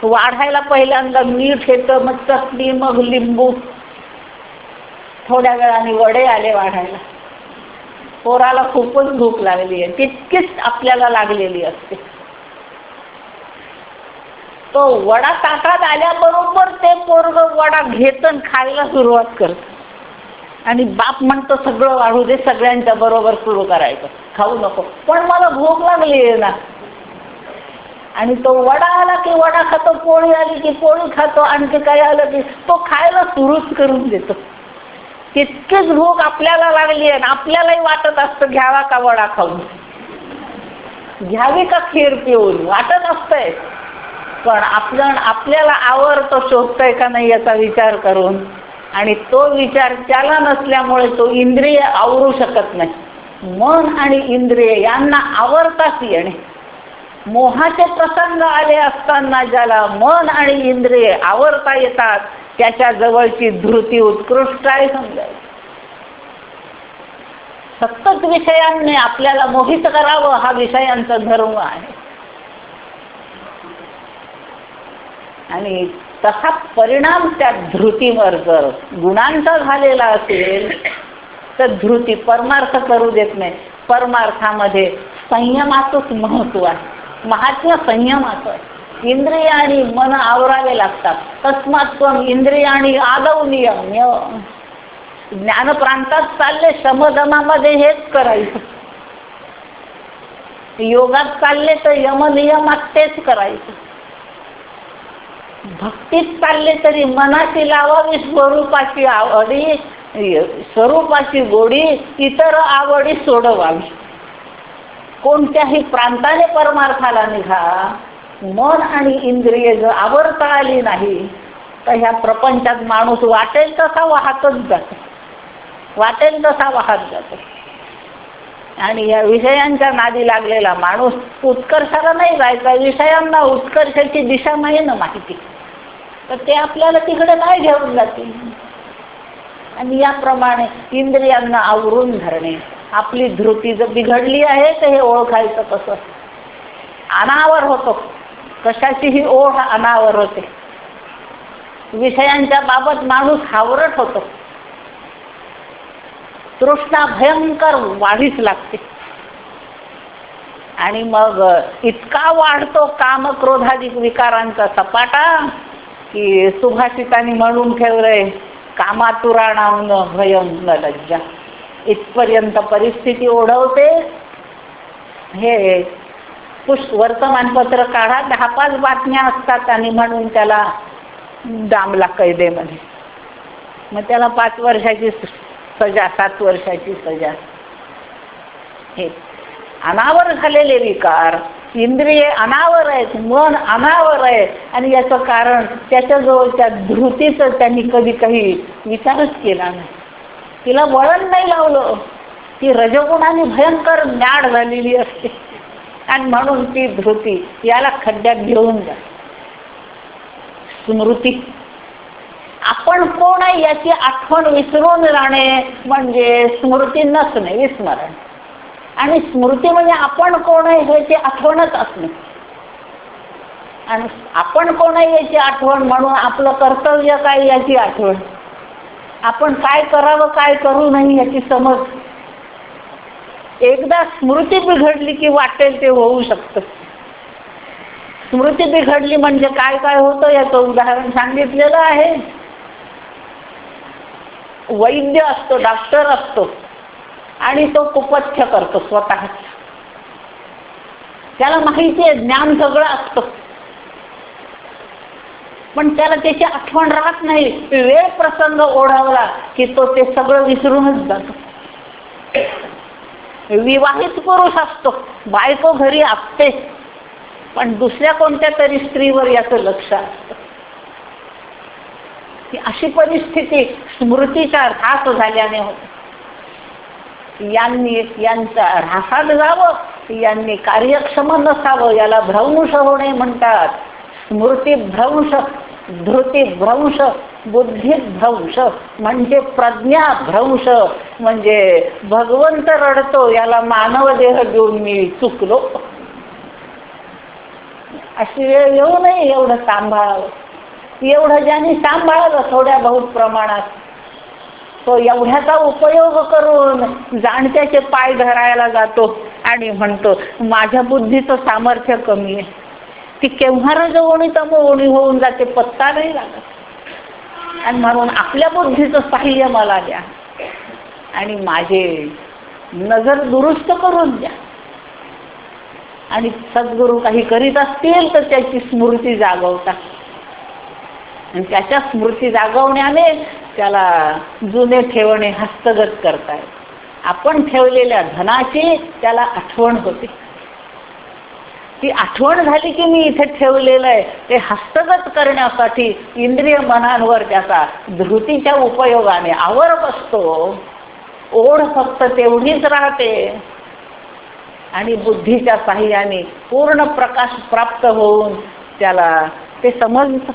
वाढायला पहिल्यांदा मीठ येतं मग चटणी मग लिंबू. थोड्या वेळाने वडे आले वाढायला. पोराला खूपच भूक लागली आहे. तितकीच आपल्याला लागलेली असते. तो वडा ताटात आल्याबरोबर ते पोरग वडा घेत खायला सुरुवात करत. आणि बाप म्हणतो सगळं वाढू दे सगळ्यांच्या बरोबर सुरू करायचं. खाऊ नको. पण मला भूक लागली आहे ना. आणि तो वडा आला की वडा खातो पोळी आली की पोळी खातो आणखी काही आलं की तो खायला सुरूच करून देतो. तितकीच भूक आपल्याला लागली आहे आपल्यालाही वाटत असतं घ्यावा का वडा खाऊन? घ्यावी का खीर पिऊन? वाटत असतंय. पण आपण आपल्याला आवडतो शोधतोय का नाही याचा विचार करून? आणि तो विचार त्याला नसल्यामुळे तो इंद्रिय आवरू शकत नाही. मन आणि इंद्रिय यांना आवरताच येणे मोहाचे प्रसंग आले असताना ज्याला मन आणि इंद्रिय आवरता येतात त्याच्या जवळची धृती उत्कृष्ट आहे समजायची सतत विषयांनी आपल्याला मोहित करावं हा विषयांचा धर्म आहे. आणि तसा परिणाम त्या धृतीवर जर गुणांचा झालेला असेल तर धृती परमार्थ करू देत नाही. परमार्थामध्ये संयमाचंच महत्त्व आहे. महात्मा संयमाचं आहे. इंद्रिय आणि मन आवरावे लागतात. तस्मात इंद्रिय आणि आदव नियम्य. ज्ञानप्रांतात चालले समदमामध्ये हेच करायचं. योगात चालले तर यमनियमात तेच करायचं. भक्तीत चालले तरी मनाची लावावी स्वरूपाची आवडी स्वरूपाची गोडी इतर आवडी सोडवावी. कोणत्याही प्रांताने परमार्थाला निघा. मन आणि इंद्रिय जर आवरता आली नाही तर ह्या प्रपंचात माणूस वाटेल तसा वाहतच जातो. वाटेल तसा वाहत जातो. आणि या विषयांच्या नादी लागलेला माणूस उत्कर्षाला नाही जायचा विषयांना उत्कर्षाची दिशा नाही ना माहिती. तर ते आपल्याला तिकडे नाही घेऊन जातील. आणि याप्रमाणे इंद्रियांना आवरून धरणे. आपली धृती जर बिघडली आहे तर हे ओळखायचं कसं? अनावर होतो. कशाचीही ओढ अनावर होते. विषयांच्या बाबत माणूस हावरट होतो. तृष्णा भयंकर वाढीच लागते. आणि मग इतका वाढतो काम क्रोधाधिक विकारांचा सपाटा की सुभाषितांनी म्हणून ठेवलंय कामातुराणाम भयं न लज्जा. इथपर्यंत परिस्थिती ओढवते. हे पुष्प वर्तमानपत्र काढा दहा पाच बातम्या असतात आणि म्हणून त्याला डांबला कैदेमध्ये. मग त्याला पाच वर्षाची सजा सात वर्षाची सजा. हे अनावर झालेले विकार इंद्रिय अनावर आहेत मन अनावर आहे. आणि याचं कारण त्याच्याजवळच्या धृतीचं त्यांनी कधी काही विचारच केला नाही. तिला वळण नाही लावलं. ती रजगुणाने भयंकर म्याड झालेली असते. आणि म्हणून ती धृती याला खड्ड्यात घेऊन जा स्मृती. आपण कोण आहे याची आठवण विसरून राहणे म्हणजे स्मृती नसणे विस्मरण. आणि स्मृती म्हणजे आपण कोण आहे ह्याची आठवणच असणे. आणि आपण कोण आहे याची आठवण म्हणून आपलं कर्तव्य काय याची आठवण? आपण काय करावं काय करू नये याची समज? एकदा स्मृती बिघडली की वाटेल ते होऊ शकतं. स्मृती बिघडली म्हणजे काय काय होतं याचं उदाहरण सांगितलेलं आहे. वैद्य असतो डॉक्टर असतो आणि तो कुपथ्य करतो स्वतः त्याला माहिती आहे ज्ञान सगळं असतं. पण त्याला त्याची आठवण राहत नाही. वेळ प्रसंग ओढावला की तो ते सगळं विसरूनच जातो. विवाहित पुरुष असतो. बायको घरी असते पण दुसऱ्या कोणत्या तरी स्त्रीवर याचं लक्ष असतं. अशी परिस्थिती स्मृतीचा ऱ्हास झाल्याने होते. यांनी यांचा ऱ्हासात जावं यांनी कार्यक्षम नसावं याला भ्रंश होणे म्हणतात. स्मृती भ्रंश धृती भ्रंश बुद्धिभ्रंश म्हणजे प्रज्ञाभ्रंश म्हणजे भगवंत रडतो याला मानव देह घेऊन मी चुकलो. अशी वेळ येऊ नये एवढं सांभाळावं. एवढं ज्याने सांभाळलं थोड्या बहुत प्रमाणात तो एवढ्याचा उपयोग करून जाणत्याचे पाय धरायला जातो आणि म्हणतो माझ्या बुद्धीचं सामर्थ्य कमी आहे. ती केव्हा रजवणी तमवणी होऊन जाते पत्ता नाही लागत. आणि म्हणून आपल्या बुद्धीचं साह्य मला द्या. आणि माझे नजर दुरुस्त करून द्या. आणि सद्गुरू काही करीत असतील तर त्याची स्मृती जागवतात आणि त्याच्या स्मृती जागवण्याने त्याला जुने ठेवणे हस्तगत करतायत. आपण ठेवलेल्या धनाची त्याला आठवण होते. ती आठवण झाली की मी इथे ठेवलेलं आहे. ते हस्तगत करण्यासाठी इंद्रिय मनांवर त्याचा धृतीच्या उपयोगाने आवर बसतो ओढ फक्त तेवढीच राहते. आणि बुद्धीच्या साह्याने पूर्ण प्रकाश प्राप्त होऊन त्याला ते समजत.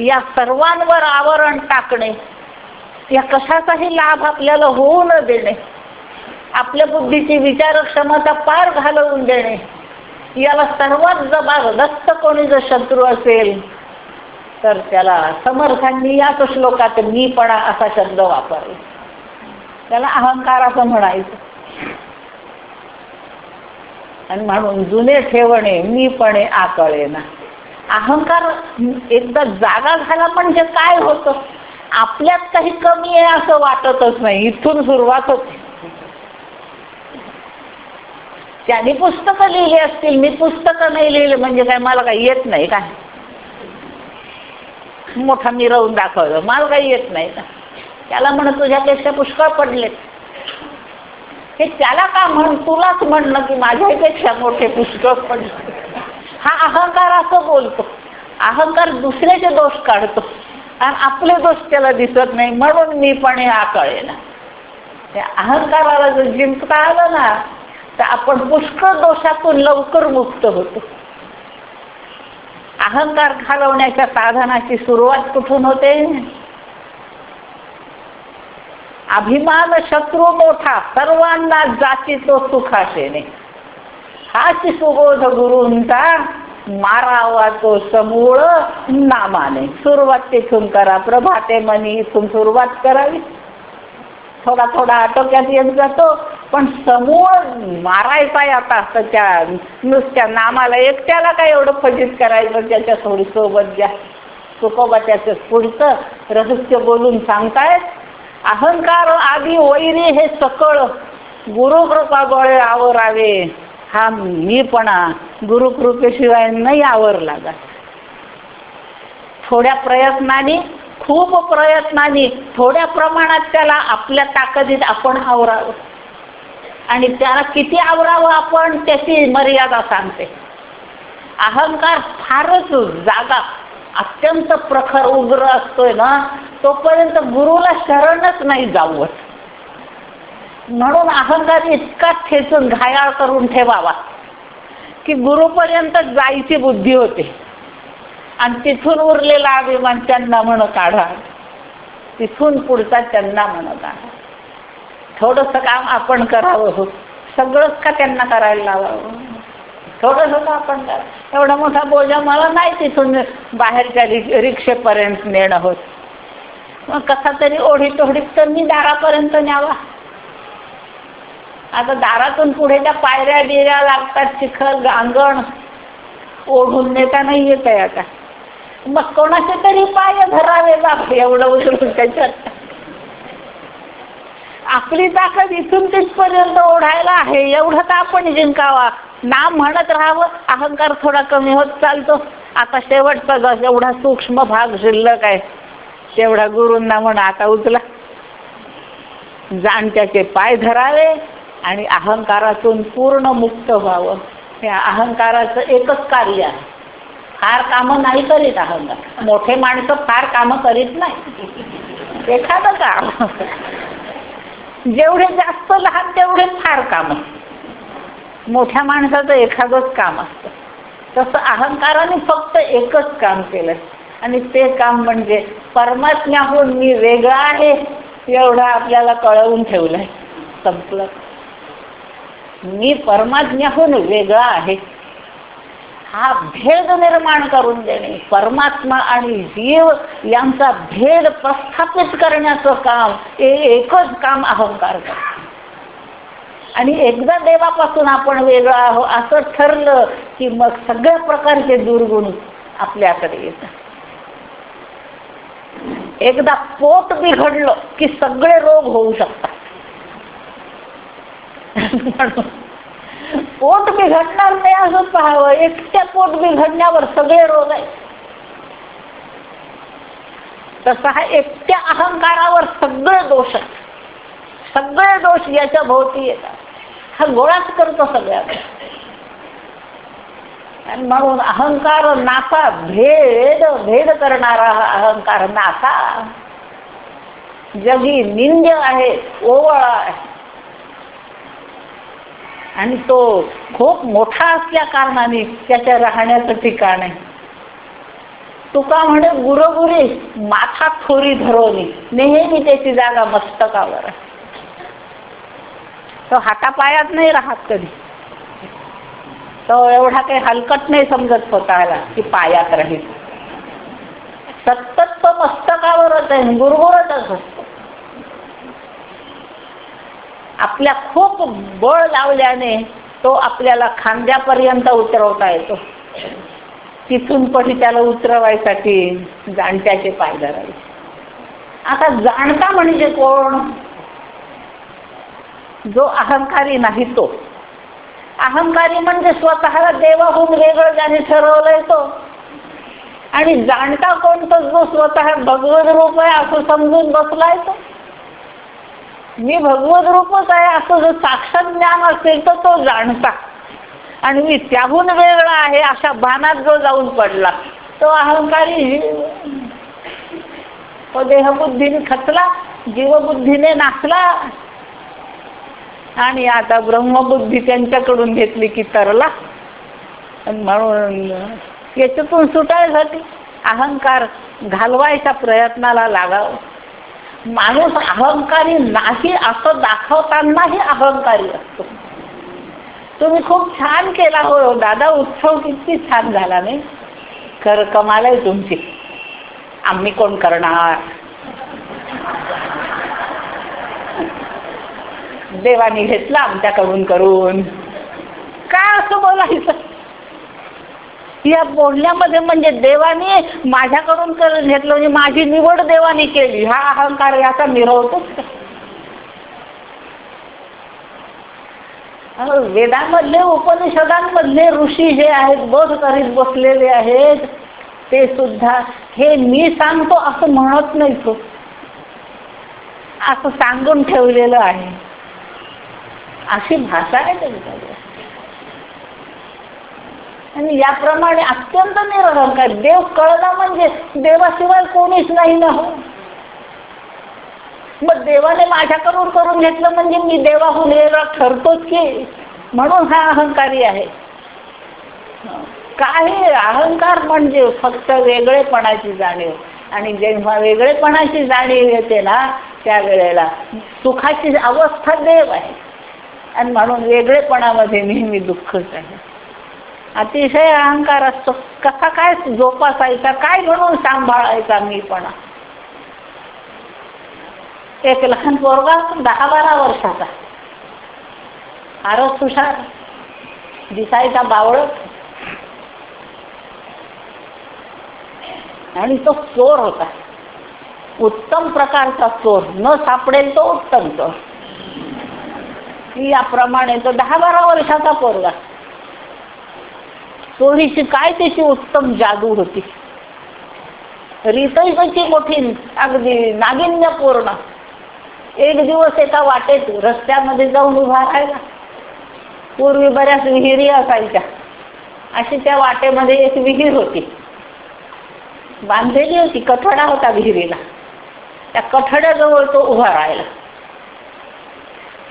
या सर्वांवर आवरण टाकणे या कशाचाही लाभ आपल्याला होऊ न देणे आपल्या बुद्धीची विचार क्षमता पार घालवून देणे याला सर्वात जबरदस्त कोणी जर शत्रू असेल तर त्याला समर्थांनी याच श्लोकात मीपणा असा शब्द वापरला. त्याला अहंकार असं म्हणायचं. आणि म्हणून जुने ठेवणे मीपणे आकळे ना अहंकार एकदा जागा झाला म्हणजे काय होतं? आपल्यात काही कमी आहे असं वाटतच नाही. इथून सुरुवात होते. त्यांनी पुस्तकं लिहिली असतील मी पुस्तकं नाही लिहिले म्हणजे काय मला काही येत नाही काय मोठा मिरवून दाखवलं मला काही येत नाही का? त्याला म्हण तुझ्यापेक्षा पुष्कळ पडलेत. हे त्याला का म्हण तुलाच म्हणणं की माझ्यापेक्षा मोठे पुष्कळ पडले हा अहंकार असं बोलतो. अहंकार दुसऱ्याचे दोष काढतो. आणि आपले दोष त्याला दिसत नाही म्हणून मी पण हे आकळे ना त्या अहंकाराला जर जिंकता आलं ना तर आपण पुष्कळ दोषातून लवकर मुक्त होतो. अहंकार घालवण्याच्या साधनाची सुरुवात कुठून होते? अभिमान शत्रू मोठा सर्वांना जाती तो सुखाशेने हाच सुबोध गुरूंचा मारावा तो समूळ नामाने. सुरुवात तिथून करा प्रभाते मनी इथून सुरुवात करावी. थोडा थोडा आटोक्यात येत जातो. पण समूळ मारायचा आता आता त्या नुसत्या नामाला एकट्याला काय एवढं फजित करायचं? त्याच्या थोडी सोबत द्या तुकोबा त्याचं पुढचं रहस्य बोलून सांगतायत अहंकार आधी वैरी हे सकळ. गुरुकृपा गोळे आवरावे. हा मीपणा गुरुकृपेशिवाय नाही आवरला जात. थोड्या प्रयत्नाने खूप प्रयत्नाने थोड्या प्रमाणात त्याला आपल्या ताकदीत आपण आवरावं. आणि त्याला किती आवरावं आपण त्याची मर्यादा सांगते. अहंकार फारच जागा अत्यंत प्रखर उग्र असतोय ना तोपर्यंत गुरुला शरणच नाही जावत. म्हणून अहंकार इतका ठेचून घायाळ करून ठेवावा की गुरुपर्यंत जायची बुद्धी होते. आणि तिथून उरलेला अभिमान त्यांना म्हण काढा तिथून पुढचा त्यांना म्हण काढा थोडंसं काम आपण करावं हो. सगळंच का त्यांना करायला लावावं? थोडंसं का आपण करा एवढा मोठा बोजा मला नाही तिथून बाहेरच्या रिक्षेपर्यंत नेणं होत. मग कसा तरी ओढीत ओढीत तर मी दारापर्यंत न्यावा. आता दारातून पुढे त्या पायऱ्या बिऱ्या लागतात चिखल गांगण. ओढून नेता नाही येत आहे आता. मग कोणाचे तरी पाय धरावे बाप एवढं उचलून त्याच्यात. आपली ताकद इथून तिथपर्यंत ओढायला आहे एवढं तर आपण जिंकावा. नाम म्हणत राहावं अहंकार थोडा कमी होत चालतो. आता शेवटचा एवढा सूक्ष्म भाग शिल्लक आहे. तेवढा गुरूंना म्हणा आता उचला. जाणत्याचे पाय धरावे आणि अहंकारातून पूर्ण मुक्त व्हावं. या अहंकाराचं एकच कार्य आहे. फार कामं नाही करीत अहंकार मोठे माणसं फार कामं करीत नाही. एखादं काम. जेवढे जास्त लहान तेवढे फार काम. मोठ्या माणसाचं एखादंच काम असतं. तसं अहंकाराने फक्त एकच काम केलं. आणि ते काम म्हणजे परमात्म्याहून मी वेगळा आहे एवढं आपल्याला कळवून ठेवलंय. संपलं. मी परमात्म्याहून वेगळा आहे. हा भेद निर्माण करून देणे. परमात्मा आणि जीव यांचा भेद प्रस्थापित करण्याचं काम हे एकच काम अहंकार करतो. आणि एकदा देवापासून आपण वेगळं आहो असं ठरलं की मग सगळ्या प्रकारचे दुर्गुण आपल्याकडे येतात. एकदा पोट बिघडलं की सगळे रोग होऊ शकतात. पोट बिघडणार नाही असं पाहावं. एकट्या पोट बिघडण्यावर सगळे रोग आहेत. तसा हा एकट्या अहंकारावर सगळे दोष आहेत. सगळे दोष याच्या भोवती येतात. हा गोळाच करतो सगळ्या आणि म्हणून अहंकार नासा भेद भेद करणारा अहंकार नासा जगी निंद आहे ओवळ आहे. आणि तो खूप मोठा असल्या कारणाने त्याच्या राहण्याचं ठिकाण आहे. तुका म्हणे गुरगुरी माथा थोरी धरवली. नेहमी त्याची जागा मस्तकावर तो हातापायात नाही राहत कधी. तो एवढा काही हलकट नाही समजत स्वतःला की पायात राहील. सतत तो मस्तकावरच आहे गुरगुरतच असतो. आपल्या खूप बळ लावल्याने तो आपल्याला खांद्यापर्यंत उतरवता येतो. तिथून पण त्याला उतरवायसाठी जाणत्याचे पाय धरायचे. आता जाणता म्हणजे कोण? जो अहंकारी नाही तो. अहंकारी म्हणजे स्वतःला देवाहून वेगळं ज्याने ठरवलंय तो. आणि जाणता कोणतो जो स्वतः भगवत रूप आहे असं समजून बसलाय तो. मी भगवत रूपच आहे असं जर साक्षात ज्ञान असेल तर तो जाणता. आणि मी त्याहून वेगळा आहे अशा भानात जो जाऊन पडला तो अहंकारी तो देहबुद्धीने खचला जीवबुद्धीने नाचला. आणि आता ब्रह्मबुद्धी त्यांच्याकडून घेतली की तरला. म्हणून याच्यातून सुटायसाठी अहंकार घालवायच्या प्रयत्नाला लागावं. माणूस अहंकारी नाही असं दाखवतानाही अहंकारी असतो. तुम्ही खूप छान केला हो दादा. उत्सव किती छान झाला नाही? कर कमाल आहे तुमची. आम्ही कोण करणार? देवानी घेतला आमच्याकडून करून. काय असं बोलायचं? या बोलण्यामध्ये म्हणजे देवाने माझ्याकडून करून घेतलं म्हणजे माझी निवड देवाने केली. हा अहंकार याचा मिरवतोच वेदामधले उपनिषदांमधले ऋषी जे आहेत बोध करीत बसलेले आहेत ते सुद्धा हे मी सांगतो असं म्हणत नाही तो. असं सांगून ठेवलेलं आहे. अशी भाषा आहे त्यांच्याकडे. आणि याप्रमाणे अत्यंत निरहंकार देव कळला म्हणजे देवाशिवाय कोणीच नाही ना हो. मग देवाने माझ्याकडून करून घेतलं म्हणजे मी देवाहून वेगळा ठरतोच की म्हणून हा अहंकारी आहे. काही अहंकार म्हणजे फक्त वेगळेपणाची जाणीव. आणि जेव्हा वेगळेपणाची जाणीव येते ना त्यावेळेला सुखाची अवस्था देव आहे. आणि म्हणून वेगळेपणामध्ये नेहमी दुःखच आहे. अतिशय अहंकार असतो. कसा काय जोपासायचा काय म्हणून सांभाळायचा मीपणा एक लहान पोरगा दहा बारा वर्षाचा. आरस तुषार दिसायचा बावळत आणि तो चोर होता. उत्तम प्रकारचा चोर. न सापडेल तो उत्तम चोर. याप्रमाणे तो दहा बारा वर्षाचा पोरगा. चोरीची काय त्याची उत्तम जादू होती? रीतही मोठी अगदी नागिन्यपूर्ण. एक दिवस एका वाटेत रस्त्यामध्ये जाऊन उभा राहिला. पूर्वी बऱ्याच विहिरी असायच्या. अशी त्या वाटेमध्ये एक विहीर होती. बांधलेली होती कठडा होता विहिरीला. त्या कठड्याजवळ तो उभा राहिला.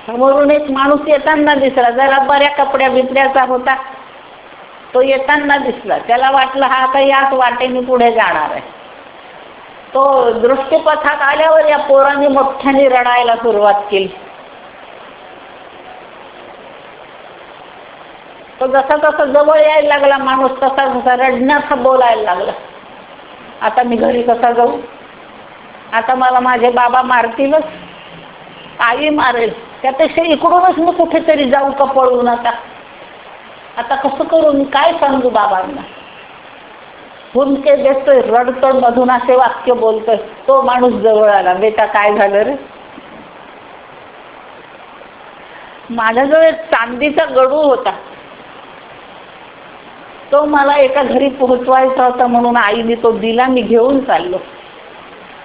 समोरून एक माणूस येताना दिसला. जरा बऱ्या कपड्या बिपड्याचा होता. तो येताना दिसला. त्याला वाटलं हा आता याच वाटेने पुढे जाणार आहे. तो दृष्टीपथात आल्यावर या पोरांनी मोठ्याने रडायला सुरुवात केली. तो जसा तसा जवळ यायला लागला माणूस तसा जसा रडण्यास बोलायला लागला. आता मी घरी कसा जाऊ? आता मला माझे बाबा मारतीलच. आई मारेल. त्यापेक्षा इकडूनच मी कुठेतरी जाऊ का पळून आता? आता कसं करू मी काय सांगू बाबांना? हुंदके देतोय रडतोय मधून असे वाक्य बोलतोय. तो माणूस जवळ आला. बेटा काय झालं रे? माझ्याजवळ एक चांदीचा गडू होता. तो मला एका घरी पोहोचवायचा होता म्हणून आईने तो दिला मी घेऊन चाललो.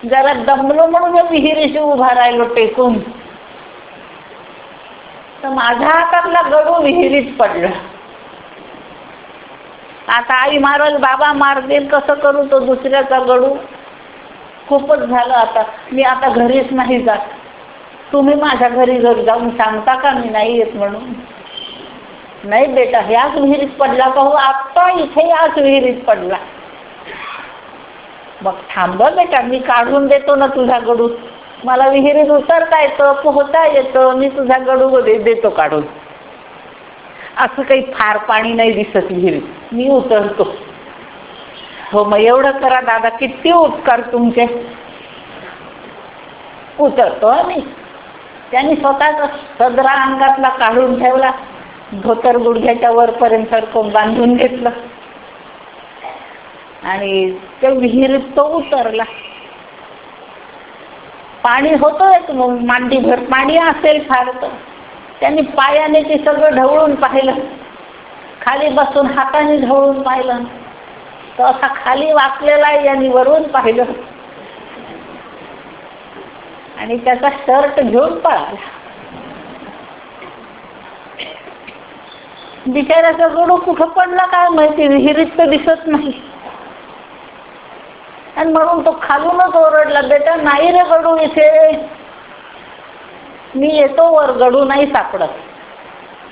जरा दमलो म्हणून मी विहिरीशी उभा राहिलो टेकून. तर माझ्या हातातला गडू विहिरीत पडला. आता आई मारल बाबा मारतील कसं करू तो दुसऱ्याचा गडू? खूपच झालं आता. मी आता घरीच नाही जात. तुम्ही माझ्या घरी घर जाऊन सांगता का मी नाही येत म्हणून? नाही बेटा ह्याच विहिरीत पडला का हो? आत्ता इथे याच विहिरीत पडला. मग थांब बेटा मी काढून देतो ना तुझा गडू. मला विहिरीत उतरता येतं पोहता येतं मी तुझा गडू देतो काढून. असं काही फार पाणी नाही दिसत विहिरीत मी उतरतो. हो मग एवढं करा दादा किती उपकार तुमचे. उतरतो मी. त्यांनी स्वतःचा सदरा अंगातला काढून ठेवला धोतर गुडघ्याच्या वरपर्यंत सरकून बांधून घेतलं. आणि ते विहिरीत तो उतरला. पाणी होतं मग मांडीभर पाणी असेल फार तर. त्यांनी पायाने ते सगळं ढवळून पाहिलं. खाली बसून हाताने ढवळून पाहिलं. तर असा खाली वाकलेला यांनी वरून पाहिलं. आणि त्याचा शर्ट घेऊन पळाला. बिचाऱ्याचा गडू कुठं पडला काय माहिती? विहिरीत तर दिसत नाही. आणि म्हणून तो खालूनच ओरडला बेटा नाही रे गडू इथे. मी येतो वर गडू नाही सापडत.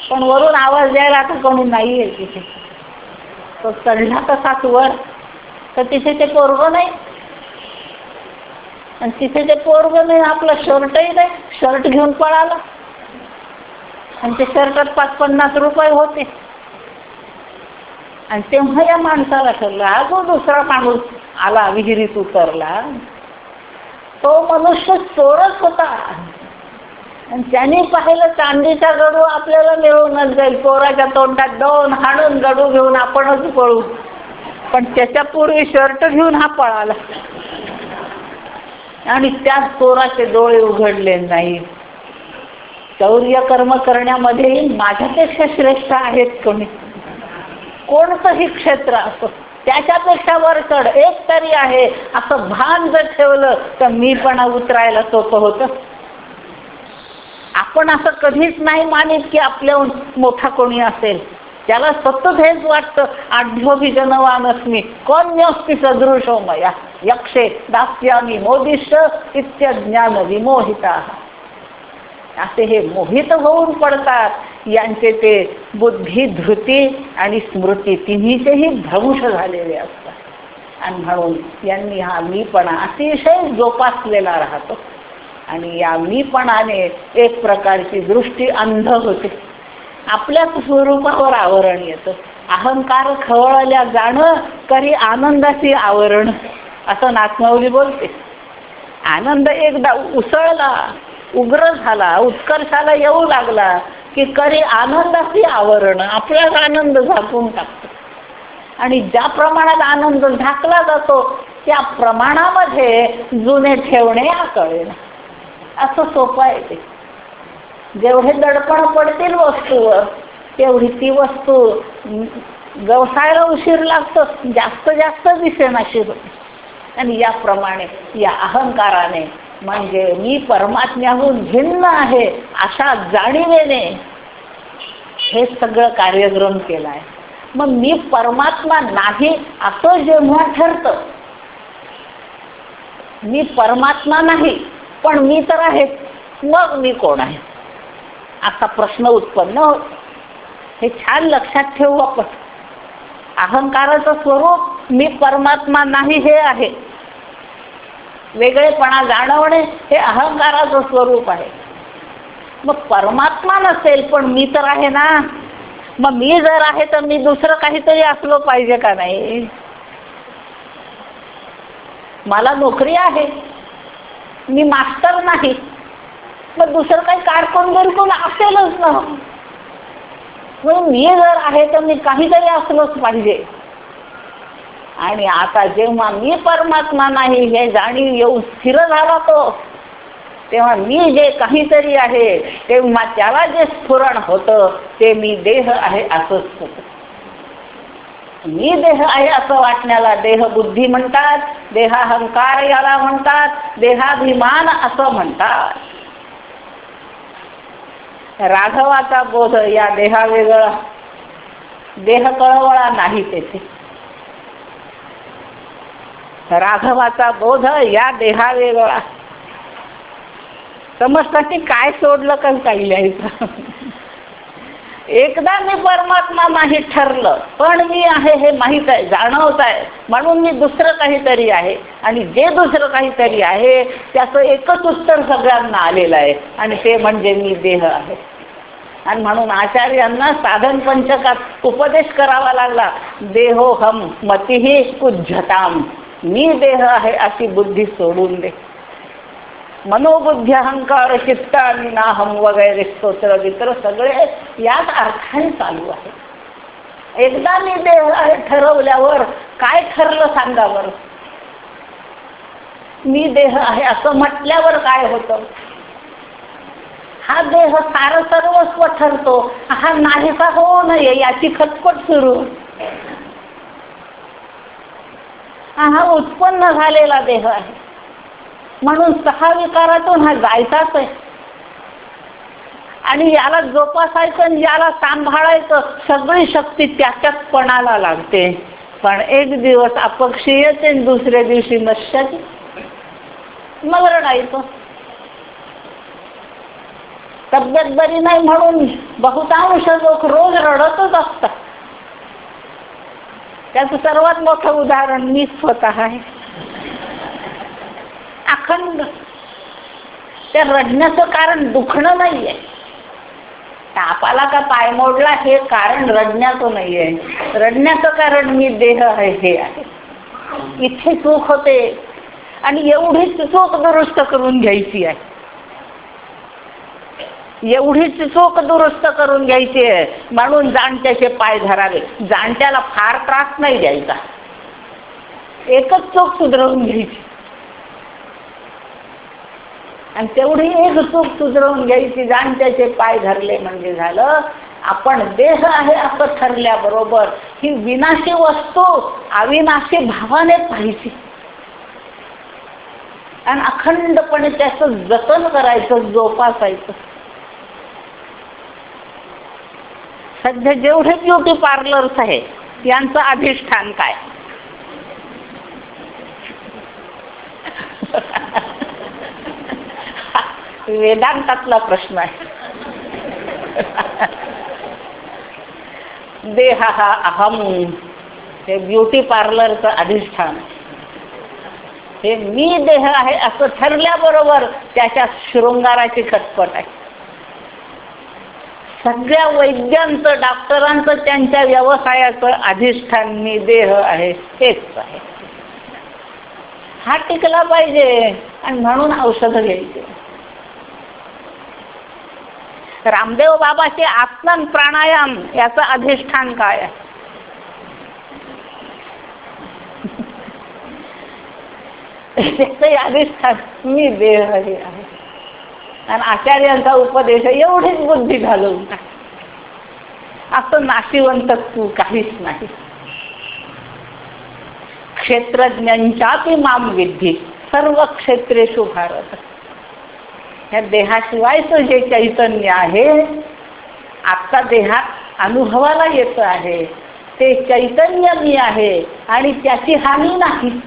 पण वरून आवाज द्यायला आता कोणी नाही आहे तिथे. तो चढला तसाच वर तर तिथे ते पोरग नाही. आणि तिथे ते पोरग नाही आपलं शर्टही नाही. शर्ट घेऊन पळाला. आणि ते शर्टात पाच पन्नास रुपये होते. आणि तेव्हा या माणसाला ठरलं अजून दुसरा माणूस आला विहिरीत उतरला. तो मनुष्य चोरच होता. आणि त्यांनी पाहिलं चांदीचा गडू आपल्याला मिळूनच जाईल. पोराच्या तोंडात दोन हाणून गडू घेऊन आपणच पळू. पण त्याच्या पूर्वी शर्ट घेऊन हा पळाला. आणि त्याच पोराचे डोळे उघडले नाही चौर्य कर्म करण्यामध्ये माझ्यापेक्षा श्रेष्ठ आहेत कोणी? कोणतंही क्षेत्र असो त्याच्यापेक्षा वर चढ एक तरी आहे. असं भान जर ठेवलं तर मी पण उतरायला सोपं होतं. आपण असं कधीच नाही मानित की आपल्याहून मोठा कोणी असेल. त्याला सतत हेच वाटतं आढ्योभिजनवान अस्मी कोण्यस्ती सदृशो मया? यक्षे दास्यामी मोदिष्ट इत्यज्ञान विमोहिता. असे हे मोहित होऊन पडतात. यांचे ते बुद्धी धृती आणि स्मृती तिन्हीचेही भ्रंश झालेले असतात. आणि म्हणून यांनी हा मीपणा अतिशय जोपासलेला राहतो. आणि या मीपणाने एक प्रकारची दृष्टी अंध होते. आपल्या स्वरूपावर आवरण येतं. अहंकार खवळल्या जाणं करी आनंदाची आवरण. असं नाचमावली बोलते. आनंद एकदा उसळला उग्र झाला उत्कर्षाला येऊ लागला की करी आनंदाची आवरण आपलाच आनंद झाकून टाकतो. आणि ज्या प्रमाणात आनंद झाकला जातो त्या प्रमाणामध्ये जुने ठेवणे कळेल असं सोपं आहे ते. जेवढे दडपण पडतील वस्तूवर तेवढी ती वस्तू व्यवसायाला उशीर लागतो जास्त जास्त दिसेनाशी होते आणि याप्रमाणे या अहंकाराने म्हणजे मी परमात्म्याहून भिन्न आहे अशा जाणीवेने हे सगळं कार्यक्रम केलं आहे मग मी परमात्मा नाही असं जेव्हा ठरतं मी परमात्मा नाही पण मी तर आहे. मग मी कोण आहे? असा प्रश्न उत्पन्न होत हे छान लक्षात ठेवू आपण. अहंकाराचं स्वरूप मी परमात्मा नाही हे आहे. वेगळेपणा जाणवणे हे अहंकाराचं स्वरूप आहे. मग परमात्मा नसेल पण मी तर आहे ना? मग मी जर आहे तर मी दुसरं काहीतरी असलो पाहिजे का नाही? मला नोकरी आहे. मी मास्टर नाही. मग दुसरं काही कारकून बिलकुल असेलच ना. म्हणून मी जर आहे तर मी काहीतरी असलोच पाहिजे. आणि आता जेव्हा मी परमात्मा नाही हे जाणीव येऊन स्थिर झाला तो तेव्हा मी जे काहीतरी आहे तेव्हा त्याला जे स्फुरण होतं ते मी देह आहे असंच होतं. मी देह आहे असं वाटण्याला देह बुद्धी म्हणतात देहाहंकार याला म्हणतात देहाभिमान असं म्हणतात. राघवाचा बोध या देहा वेगळा देह कळवळा नाही तेथे. राघवाचा बोध या देहा वेगळा. समजतं की काय सोडलं का काही लिहायचं? एकदा मी परमात्मा माहीत ठरलं पण मी आहे हे माहीत आहे जाणवत आहे. म्हणून मी दुसरं काहीतरी आहे. आणि जे दुसरं काहीतरी आहे त्याचं एकच उत्तर सगळ्यांना आलेलं आहे. आणि ते म्हणजे मी देह आहे. आणि म्हणून आचार्यांना साधन पंचकात उपदेश करावा लागला. देहो हम मतीही कुज्झताम. मी देह आहे अशी बुद्धी सोडून दे. मनोबुद्धी अहंकार चित्त आणि नाहम वगैरे स्तोत्र वित्र सगळे याच अर्थाने चालू आहे. एकदा मी देह आहे ठरवल्यावर काय ठरलं सांगा बरं? मी देह आहे असं म्हटल्यावर काय होतं? हा देह सार सर्वस्व ठरतो. हा नाहीसा होऊ नये याची खटपट सुरू. हा उत्पन्न झालेला देह आहे. म्हणून सहा विकारातून हा जायचाच आहे. आणि याला जोपासायचं आणि याला सांभाळायचं सगळी शक्ती त्याच्याच पणाला लागते. पण एक दिवस अपक्षीयते दुसऱ्या दिवशी नश्याची मग रडायचं तब्येत बरी नाही म्हणून बहुतांश लोक रोज रडतच असतात. त्याचं सर्वात मोठं उदाहरण मी स्वतः आहे. अखंड. त्या रडण्याचं कारण दुखणं नाहीये. तापाला का पाय मोडला हे कारण रडण्याचं नाहीये. रडण्याचं कारण मी देह आहे हे आहे. इथे चूक होते. आणि एवढीच चूक दुरुस्त करून घ्यायची आहे. एवढीच चूक दुरुस्त करून घ्यायची आहे. म्हणून जाणत्याचे पाय धरावे. जाणत्याला फार त्रास नाही द्यायचा. एकच चूक सुधरवून घ्यायची. आणि तेवढी एक चूक सुधरवून घ्यायची जाणत्याचे पाय धरले म्हणजे झालं. आपण देह आहे असं ठरल्याबरोबर ही विनाशी वस्तू अविनाशी भावाने पाहिजे. आणि अखंडपणे त्याचं जतन करायचं जोपासायचं. सध्या जेवढे ब्युटी पार्लर्स आहे यांचं अधिष्ठान काय? वेदांतातला प्रश्न आहे. देह हा अहम हे ब्युटी पार्लरचं अधिष्ठान. हे मी देह आहे असं ठरल्याबरोबर त्याच्या शृंगाराची खटपट आहे. सगळ्या वैद्यांचं डॉक्टरांचं त्यांच्या व्यवसायाचं अधिष्ठान मी देह आहे हेच आहे. हा टिकला पाहिजे आणि म्हणून औषधं घ्यायची. रामदेव बाबाचे आसन प्राणायाम याचं अधिष्ठान काय आहे? त्याचं अधिष्ठान मी देह हे आहे. आणि आचार्यांचा उपदेश एवढीच बुद्धी घालवून असं नाशिवंत तू काहीच नाही. क्षेत्रज्ञांच्यापी माम विद्धी सर्व क्षेत्रेषु भारत. ह्या देहाशिवायचं जे चैतन्य आहे आत्ता देहात अनुभवाला येत आहे. ते चैतन्य मी आहे आणि त्याची हानी नाही.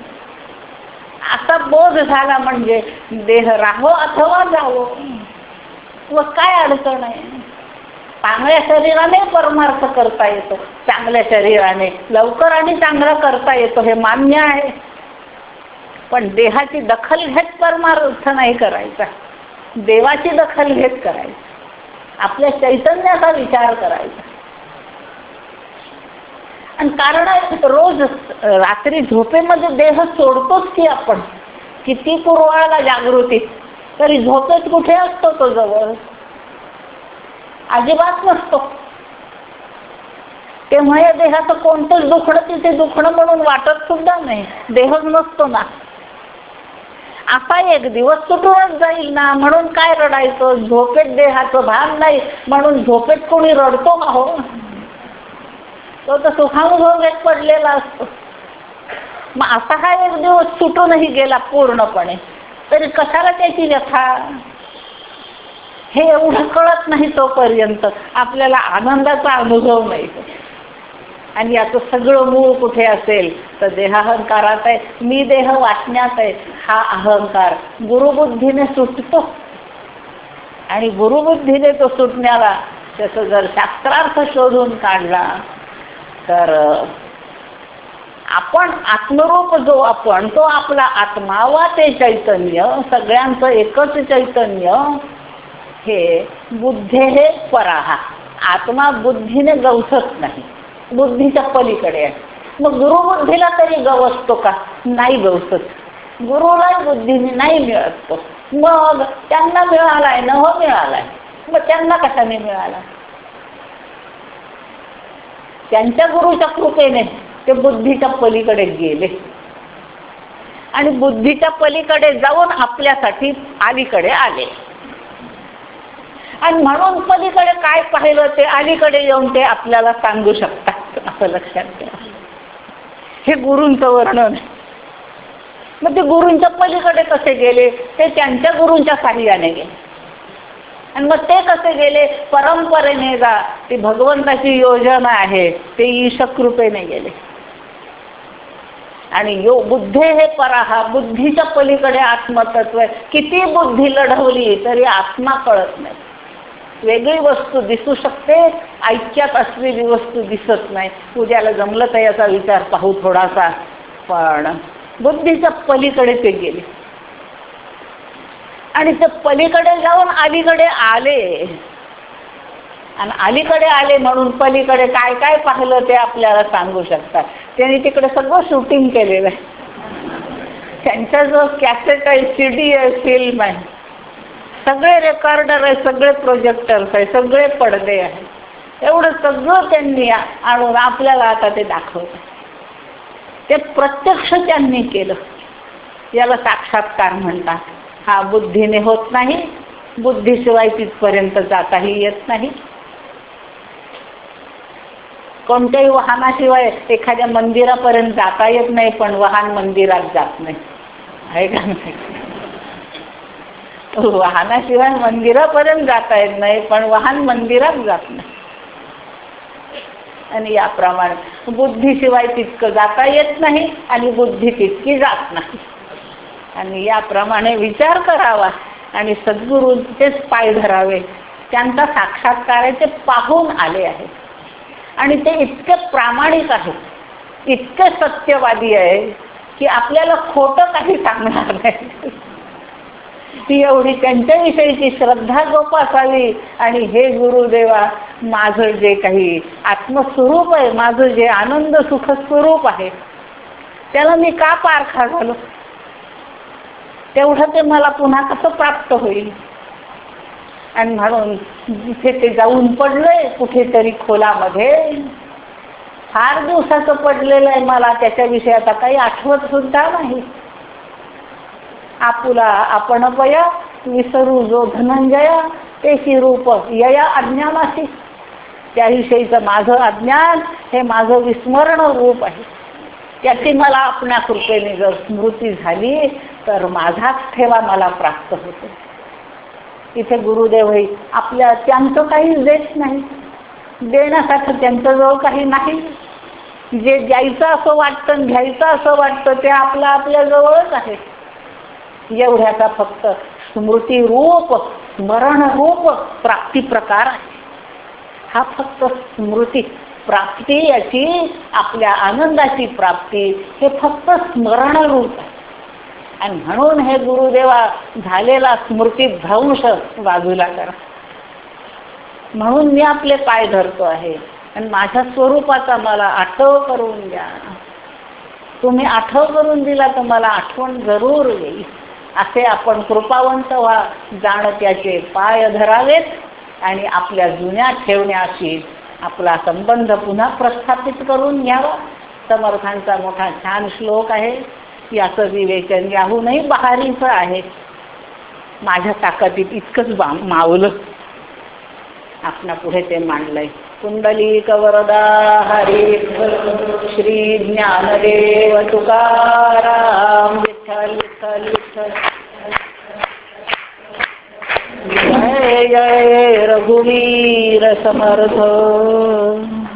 आता बोध झाला म्हणजे देह राहो अथवा जावो. व काय अडचण आहे? चांगल्या शरीराने परमार्थ करता येतो. चांगल्या शरीराने लवकर आणि चांगला करता येतो हे मान्य आहे. पण देहाची दखल घेत परमार्थ नाही करायचा. देवाची दखल घेत करायची. आपल्या चैतन्याचा विचार करायचा. आणि कारण रोज रात्री झोपेमध्ये देह सोडतोच की आपण. किती पूर्वाला जागृती. तरी झोपेत कुठे असतो तो जवळ? अजिबात नसतो. तेव्हा या देहाचं कोणतंच दुखणं तिथे दुखणं म्हणून वाटत सुद्धा नाही. देहच नसतो ना. आता एक दिवस सुटूनच जाईल ना. म्हणून काय रडायचं? झोपेत देहाचं भान नाही. म्हणून झोपेत कोणी रडतो का हो? तो तर सुखानुभव घेत पडलेला असतो. मग असा हा एक दिवस सुटूनही गेला पूर्णपणे. तरी कशाला त्याची व्यथा? हे एवढं कळत नाही तोपर्यंत. आपल्याला आनंदाचा अनुभव नाही आणि याचं सगळं मूळ कुठे असेल? तर देहाहंकारात आहे. मी देह वाटण्यात आहे. हा अहंकार. गुरुबुद्धीने सुटतो. आणि गुरुबुद्धीने तो सुटण्याला त्याचं जर शास्त्रार्थ शोधून काढला तर आपण आत्मरूप जो आपण तो आपला आत्मा वा ते चैतन्य सगळ्यांचं एकच चैतन्य हे बुद्धे हे पराहा. आत्मा बुद्धीने गवसत नाही. बुद्धीच्या पलीकडे आहे. मग गुरुबुद्धीला तरी गवसतो का? नाही गवसत गुरुला बुद्धीने नाही मिळत तो. मग त्यांना मिळालाय न हो मिळालाय. मग त्यांना कशाने मिळाला? त्यांच्या गुरुच्या कृपेने ते बुद्धीच्या पलीकडे गेले. आणि बुद्धीच्या पलीकडे जाऊन आपल्यासाठी अलीकडे आले. आणि म्हणून पलीकडे काय पाहिलं ते अलीकडे येऊन ते आपल्याला सांगू शकतात असं लक्षात ठेवा हे गुरूंचं वर्णन मग ते गुरूंच्या पलीकडे कसे गेले ते त्यांच्या गुरूंच्या साह्याने गेले. आणि मग ते कसे गेले परंपरेने जा ती भगवंताची योजना आहे ते ईशकृपेने गेले. आणि यो बुद्धे हे पराहा बुद्धीच्या पलीकडे आत्मतत्व आहे. किती बुद्धी लढवली तरी आत्मा कळत नाही. वेगळी वस्तू दिसू शकते ऐक्यात असलेली वस्तू दिसत नाही. उद्याला जमलं तर याचा विचार पाहू थोडासा. पण बुद्धीच्या पलीकडे ते गेले. आणि ते पलीकडे जाऊन अलीकडे आले. आणि अलीकडे आले म्हणून पलीकडे काय काय पाहिलं ते आपल्याला सांगू शकतात. त्यांनी तिकडे सगळं शूटिंग केलेलं आहे. त्यांचा जो कॅसेट आहे सी डी आहे फिल्म आहे. सगळे रेकॉर्डर आहे सगळे प्रोजेक्टर्स आहे सगळे पडदे आहे. एवढं सगळं त्यांनी आणून आपल्याला आता ते दाखवत ते प्रत्यक्ष त्यांनी केलं. याला साक्षात्कार म्हणतात. हा बुद्धीने होत नाही बुद्धीशिवाय तिथपर्यंत जाताही येत नाही. कोणत्याही वाहनाशिवाय एखाद्या मंदिरापर्यंत जाता येत नाही पण वाहन मंदिरात जात नाही. आहे का नाही? वाहनाशिवाय मंदिरापर्यंत जाता येत नाही पण वाहन मंदिरात जात नाही. आणि याप्रमाणे बुद्धीशिवाय तितकं जाता येत नाही आणि बुद्धी तितकी जात नाही. आणि याप्रमाणे विचार करावा आणि सद्गुरूंचेच पाय धरावे त्यांचा साक्षात्काराचे पाहून आले आहेत आणि ते इतके प्रामाणिक आहेत इतके सत्यवादी आहे की आपल्याला खोटं काही सांगणार नाही. ती एवढी त्यांच्याविषयीची श्रद्धा जोपासावी. आणि हे गुरुदेवा माझं जे काही आत्मस्वरूप आहे माझं जे आनंद सुख स्वरूप आहे त्याला मी का पारखा झालो तेवढं ते मला पुन्हा कसं प्राप्त होईल? आणि म्हणून जिथे ते जाऊन पडलंय कुठेतरी खोलामध्ये फार दिवसाचं पडलेलं आहे मला त्याच्याविषयी आता काही आठवत सुद्धा नाही. आपुला आपण पय विसरू जो धनंजय ते रूप यया अज्ञानाशी. त्याविषयीचं माझं अज्ञान हे माझं विस्मरण रूप आहे. त्याची मला आपल्या कृपेने जर स्मृती झाली तर माझाच ठेवा मला प्राप्त होतो. इथे गुरुदेवही आपल्या त्यांचं काही देत नाही. देण्यासाठी त्यांच्याजवळ काही नाही. जे द्यायचं असं वाटतं घ्यायचं असं वाटतं ते आपलं आपल्या जवळच आहे. एवढ्याचा फक्त स्मृती रूप स्मरण रूप प्राप्ती प्रकार आहे. हा फक्त स्मृती प्राप्ती याची आपल्या आनंदाची प्राप्ती हे फक्त स्मरण रूप आहे. आणि म्हणून हे गुरुदेवा झालेला स्मृती भ्रंश बाजूला करा. म्हणून मी आपले पाय धरतो आहे आणि माझ्या स्वरूपाचा मला आठव करून द्या. तुम्ही आठव करून दिला तर मला आठवण जरूर येईल. असे आपण कृपावंत व्हा जाण त्याचे पाय धरावेत आणि आपल्या जुन्या ठेवण्याशी आपला संबंध पुन्हा प्रस्थापित करून घ्यावा. समर्थांचा मोठा छान श्लोक आहे याचं विवेचन याहूनही बहारीचं आहे. माझ्या ताकदीत इतकंच बा मावलं. आपणा पुढे ते मांडलंय. पुंडलिक वरदा हरी श्री ज्ञानदेव तुकाराम विठ्ठल विठ्ठल विठ्ठल. जय जय रघुवीर समर्थ.